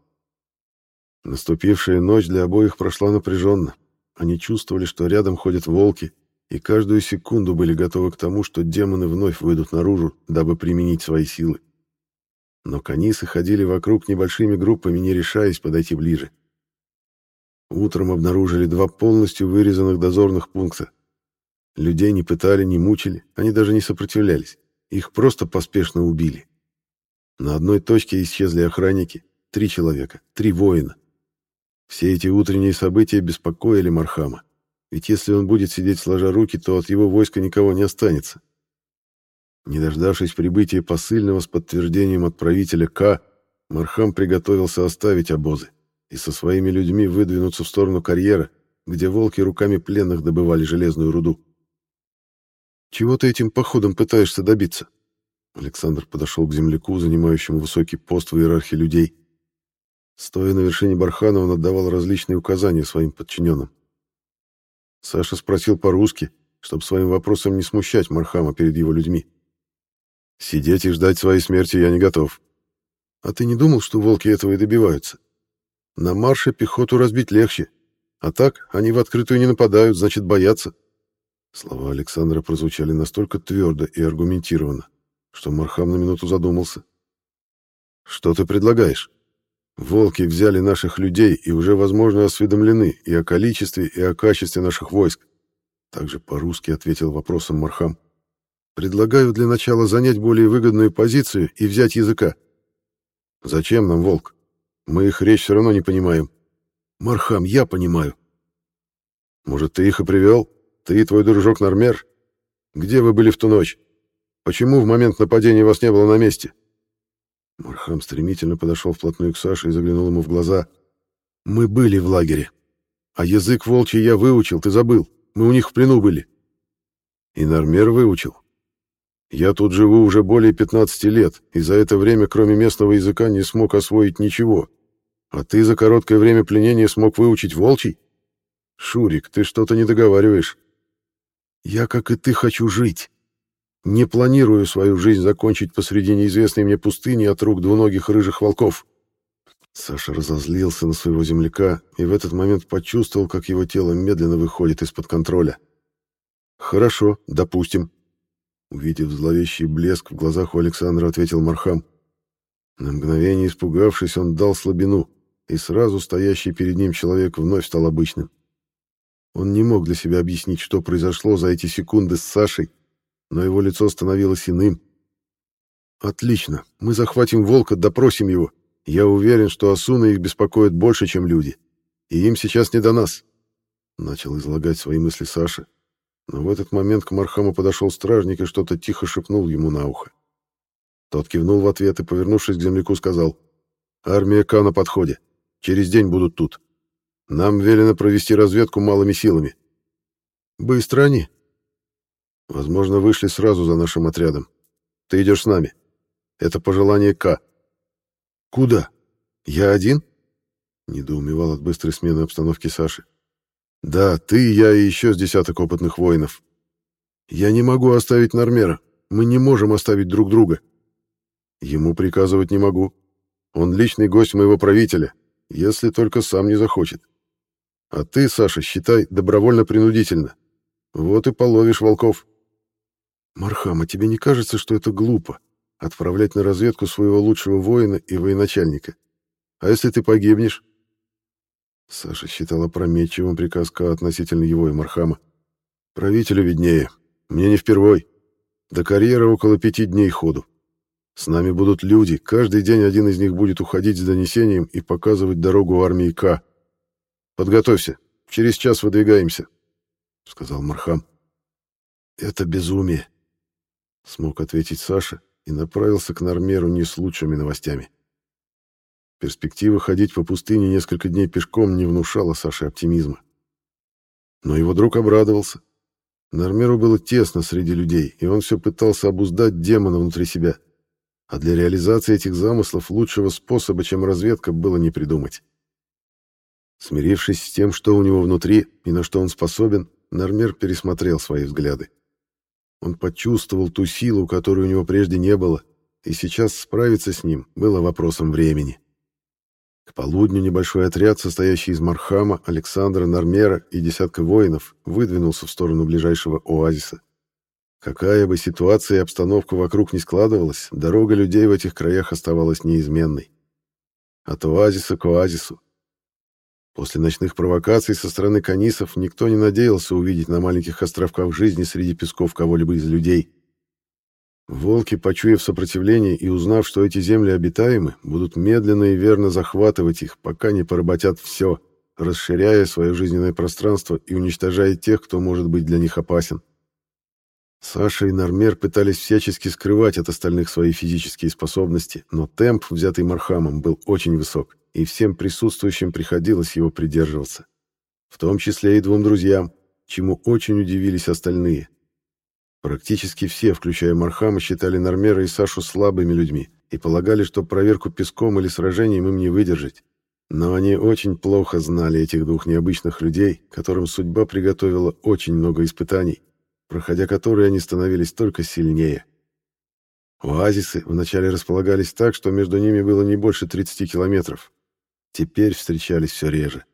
Наступившая ночь для обоих прошла напряженно. Они чувствовали, что рядом ходят волки, и каждую секунду были готовы к тому, что демоны вновь выйдут наружу, дабы применить свои силы. Но канисы ходили вокруг небольшими группами, не решаясь подойти ближе. Утром обнаружили два полностью вырезанных дозорных пункта. Людей не пытали, не мучили, они даже не сопротивлялись. Их просто поспешно убили. На одной точке исчезли охранники, три человека, три воина. Все эти утренние события беспокоили Мархама, ведь если он будет сидеть сложа руки, то от его войска никого не останется. Не дождавшись прибытия посыльного с подтверждением отправителя К, Мархам приготовился оставить обозы и со своими людьми выдвинуться в сторону карьера, где волки руками пленных добывали железную руду. «Чего ты этим походом пытаешься добиться?» Александр подошел к земляку, занимающему высокий пост в иерархии людей. Стоя на вершине бархана, он отдавал различные указания своим подчиненным. Саша спросил по-русски, чтобы своим вопросом не смущать Мархама перед его людьми. «Сидеть и ждать своей смерти я не готов. А ты не думал, что волки этого и добиваются? На марше пехоту разбить легче, а так они в открытую не нападают, значит, боятся». Слова Александра прозвучали настолько твердо и аргументированно, что Мархам на минуту задумался. «Что ты предлагаешь? Волки взяли наших людей и уже, возможно, осведомлены и о количестве, и о качестве наших войск». Также по-русски ответил вопросом Мархам. «Предлагаю для начала занять более выгодную позицию и взять языка». «Зачем нам волк? Мы их речь все равно не понимаем». «Мархам, я понимаю». «Может, ты их и привел?» Ты и твой дружок Нормер? Где вы были в ту ночь? Почему в момент нападения вас не было на месте?» Мархам стремительно подошел вплотную к Саше и заглянул ему в глаза. «Мы были в лагере. А язык волчий я выучил, ты забыл. Мы у них в плену были». «И Нормер выучил. Я тут живу уже более 15 лет, и за это время, кроме местного языка, не смог освоить ничего. А ты за короткое время пленения смог выучить волчий? Шурик, ты что-то не договариваешь. Я, как и ты, хочу жить. Не планирую свою жизнь закончить посреди неизвестной мне пустыни от рук двуногих рыжих волков. Саша разозлился на своего земляка и в этот момент почувствовал, как его тело медленно выходит из-под контроля. «Хорошо, допустим». Увидев зловещий блеск в глазах у Александра, ответил Мархам. На мгновение испугавшись, он дал слабину, и сразу стоящий перед ним человек вновь стал обычным. Он не мог для себя объяснить, что произошло за эти секунды с Сашей, но его лицо становилось иным. «Отлично. Мы захватим волка, допросим его. Я уверен, что Асуна их беспокоит больше, чем люди. И им сейчас не до нас», — начал излагать свои мысли Саша. Но в этот момент к Мархаму подошел стражник и что-то тихо шепнул ему на ухо. Тот кивнул в ответ и, повернувшись к земляку, сказал, «Армия Ка на подходе. Через день будут тут». Нам велено провести разведку малыми силами. Быстро они. Возможно, вышли сразу за нашим отрядом. Ты идешь с нами. Это пожелание К. Куда? Я один? Недоумевал от быстрой смены обстановки Саши. Да, ты, я и еще с десяток опытных воинов. Я не могу оставить Нормера. Мы не можем оставить друг друга. Ему приказывать не могу. Он личный гость моего правителя, если только сам не захочет. А ты, Саша, считай добровольно-принудительно. Вот и половишь волков. Мархам, а тебе не кажется, что это глупо — отправлять на разведку своего лучшего воина и военачальника? А если ты погибнешь? Саша считал опрометчивым приказ Ка относительно его и Мархама. Правителю виднее. Мне не впервой. До карьеры около пяти дней ходу. С нами будут люди. Каждый день один из них будет уходить с донесением и показывать дорогу армии К. Подготовься. Через час выдвигаемся, сказал Мархам. Это безумие, смог ответить Саша и направился к Нормеру не с лучшими новостями. Перспектива ходить по пустыне несколько дней пешком не внушала Саше оптимизма. Но его друг обрадовался. Нормеру было тесно среди людей, и он все пытался обуздать демона внутри себя. А для реализации этих замыслов лучшего способа, чем разведка, было не придумать. Смирившись с тем, что у него внутри и на что он способен, Нормер пересмотрел свои взгляды. Он почувствовал ту силу, которой у него прежде не было, и сейчас справиться с ним было вопросом времени. К полудню небольшой отряд, состоящий из Мархама, Александра, Нормера и десятка воинов, выдвинулся в сторону ближайшего оазиса. Какая бы ситуация и обстановка вокруг ни складывалась, дорога людей в этих краях оставалась неизменной. От оазиса к оазису, После ночных провокаций со стороны канисов никто не надеялся увидеть на маленьких островках жизни среди песков кого-либо из людей. Волки, почуяв сопротивление и узнав, что эти земли обитаемы, будут медленно и верно захватывать их, пока не поработят все, расширяя свое жизненное пространство и уничтожая тех, кто может быть для них опасен. Саша и Нормер пытались всячески скрывать от остальных свои физические способности, но темп, взятый Мархамом, был очень высок и всем присутствующим приходилось его придерживаться. В том числе и двум друзьям, чему очень удивились остальные. Практически все, включая Мархама, считали Нормера и Сашу слабыми людьми и полагали, что проверку песком или сражением им не выдержать. Но они очень плохо знали этих двух необычных людей, которым судьба приготовила очень много испытаний, проходя которые они становились только сильнее. Оазисы вначале располагались так, что между ними было не больше 30 километров, теперь встречались все реже,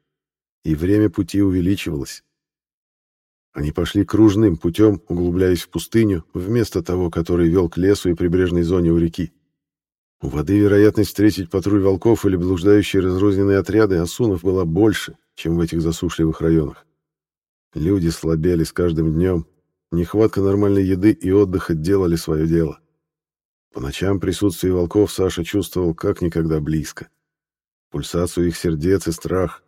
и время пути увеличивалось. Они пошли кружным путем, углубляясь в пустыню, вместо того, который вел к лесу и прибрежной зоне у реки. У воды вероятность встретить патруль волков или блуждающие разрозненные отряды осунов была больше, чем в этих засушливых районах. Люди слабели с каждым днем, нехватка нормальной еды и отдыха делали свое дело. По ночам присутствие волков Саша чувствовал как никогда близко пульсацию их сердец и страх.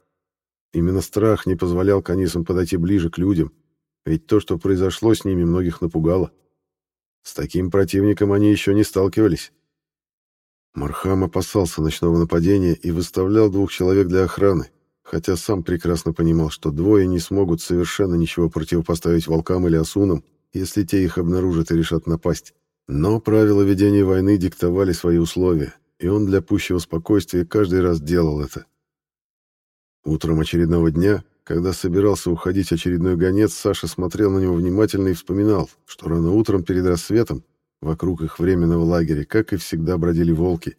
Именно страх не позволял канисам подойти ближе к людям, ведь то, что произошло с ними, многих напугало. С таким противником они еще не сталкивались. Мархам опасался ночного нападения и выставлял двух человек для охраны, хотя сам прекрасно понимал, что двое не смогут совершенно ничего противопоставить волкам или осунам, если те их обнаружат и решат напасть. Но правила ведения войны диктовали свои условия, и он для пущего спокойствия каждый раз делал это. Утром очередного дня, когда собирался уходить очередной гонец, Саша смотрел на него внимательно и вспоминал, что рано утром перед рассветом вокруг их временного лагеря, как и всегда, бродили волки.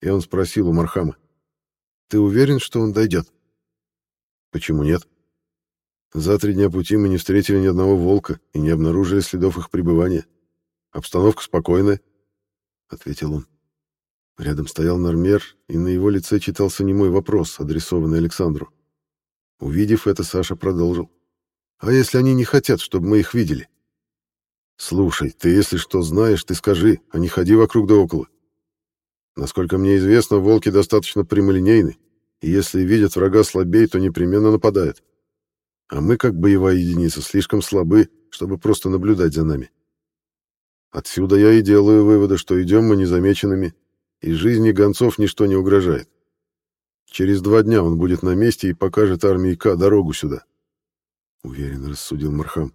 И он спросил у Мархама, «Ты уверен, что он дойдет?» «Почему нет?» За три дня пути мы не встретили ни одного волка и не обнаружили следов их пребывания. Обстановка спокойная, — ответил он. Рядом стоял Нормер, и на его лице читался немой вопрос, адресованный Александру. Увидев это, Саша продолжил. «А если они не хотят, чтобы мы их видели?» «Слушай, ты если что знаешь, ты скажи, а не ходи вокруг да около. Насколько мне известно, волки достаточно прямолинейны, и если видят врага слабее, то непременно нападают. А мы, как боевая единица, слишком слабы, чтобы просто наблюдать за нами. Отсюда я и делаю выводы, что идем мы незамеченными и жизни гонцов ничто не угрожает. Через два дня он будет на месте и покажет армии К дорогу сюда. Уверенно рассудил Мархам.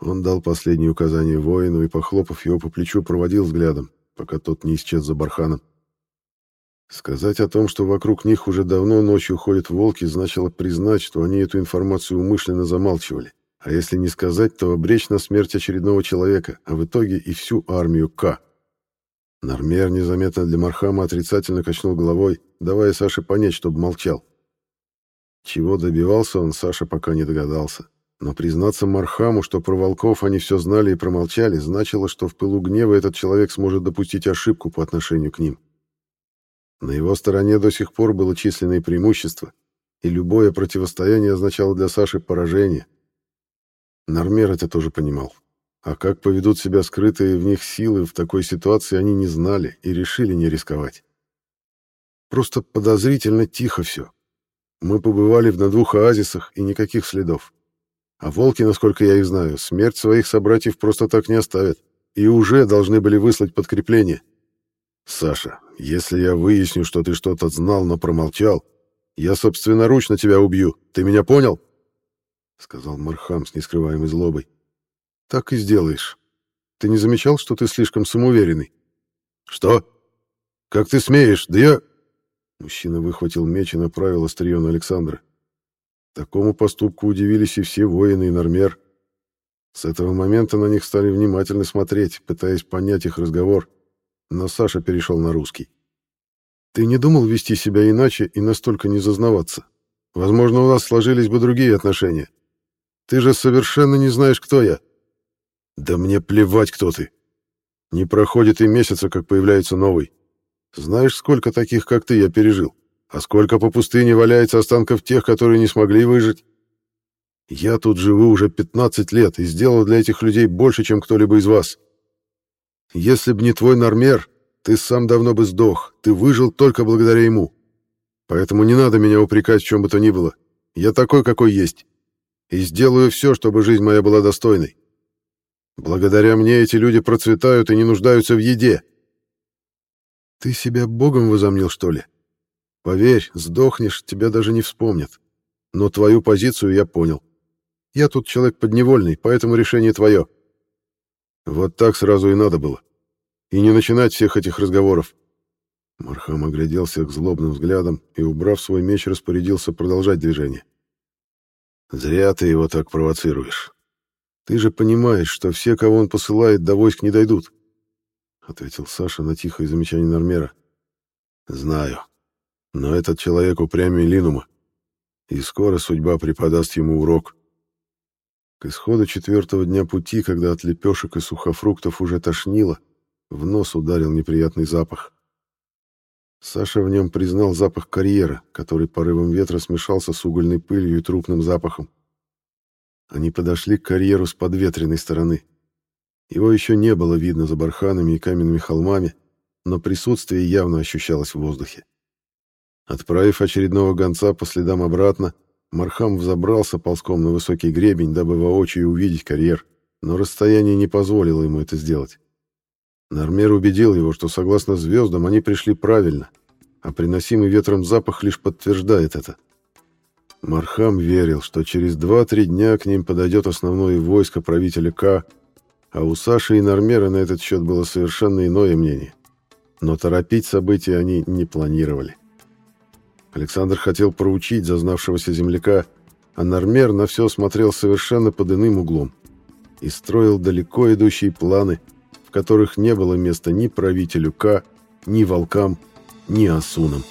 Он дал последние указания воину и, похлопав его по плечу, проводил взглядом, пока тот не исчез за барханом. Сказать о том, что вокруг них уже давно ночью ходят волки, значило признать, что они эту информацию умышленно замалчивали. А если не сказать, то обречь на смерть очередного человека, а в итоге и всю армию К. Нормер незаметно для Мархама отрицательно качнул головой, давая Саше понять, чтобы молчал. Чего добивался он, Саша пока не догадался. Но признаться Мархаму, что про волков они все знали и промолчали, значило, что в пылу гнева этот человек сможет допустить ошибку по отношению к ним. На его стороне до сих пор было численное преимущество, и любое противостояние означало для Саши поражение. Нормер это тоже понимал. А как поведут себя скрытые в них силы в такой ситуации, они не знали и решили не рисковать. Просто подозрительно тихо все. Мы побывали на двух оазисах и никаких следов. А волки, насколько я их знаю, смерть своих собратьев просто так не оставят. И уже должны были выслать подкрепление. Саша, если я выясню, что ты что-то знал, но промолчал, я собственноручно тебя убью. Ты меня понял? Сказал Мархам с нескрываемой злобой. Так и сделаешь. Ты не замечал, что ты слишком самоуверенный? Что? Как ты смеешь? Да я... Мужчина выхватил меч и направил острие на Александра. Такому поступку удивились и все воины, и Нормер. С этого момента на них стали внимательно смотреть, пытаясь понять их разговор, но Саша перешел на русский. «Ты не думал вести себя иначе и настолько не зазнаваться? Возможно, у нас сложились бы другие отношения. Ты же совершенно не знаешь, кто я». «Да мне плевать, кто ты. Не проходит и месяца, как появляется новый. Знаешь, сколько таких, как ты, я пережил? А сколько по пустыне валяется останков тех, которые не смогли выжить? Я тут живу уже 15 лет и сделал для этих людей больше, чем кто-либо из вас. Если б не твой Нормер, ты сам давно бы сдох, ты выжил только благодаря ему. Поэтому не надо меня упрекать в чем бы то ни было. Я такой, какой есть. И сделаю все, чтобы жизнь моя была достойной. Благодаря мне эти люди процветают и не нуждаются в еде. Ты себя богом возомнил, что ли? Поверь, сдохнешь, тебя даже не вспомнят. Но твою позицию я понял. Я тут человек подневольный, поэтому решение твое. Вот так сразу и надо было. И не начинать всех этих разговоров. Мархам огляделся к злобным взглядам и, убрав свой меч, распорядился продолжать движение. «Зря ты его так провоцируешь. Ты же понимаешь, что все, кого он посылает, до войск не дойдут», — ответил Саша на тихое замечание Нормера. «Знаю. Но этот человек упрямее Линума, и скоро судьба преподаст ему урок». К исходу четвертого дня пути, когда от лепешек и сухофруктов уже тошнило, в нос ударил неприятный запах. Саша в нем признал запах карьера, который порывом ветра смешался с угольной пылью и трупным запахом. Они подошли к карьеру с подветренной стороны. Его еще не было видно за барханами и каменными холмами, но присутствие явно ощущалось в воздухе. Отправив очередного гонца по следам обратно, Мархам взобрался ползком на высокий гребень, дабы воочию увидеть карьер, но расстояние не позволило ему это сделать. Нормер убедил его, что согласно звездам они пришли правильно, а приносимый ветром запах лишь подтверждает это. Мархам верил, что через 2-3 дня к ним подойдет основное войско правителя К, а у Саши и Нормера на этот счет было совершенно иное мнение. Но торопить события они не планировали. Александр хотел проучить зазнавшегося земляка, а Нормер на все смотрел совершенно под иным углом и строил далеко идущие планы – которых не было места ни правителю К, ни волкам, ни осунам.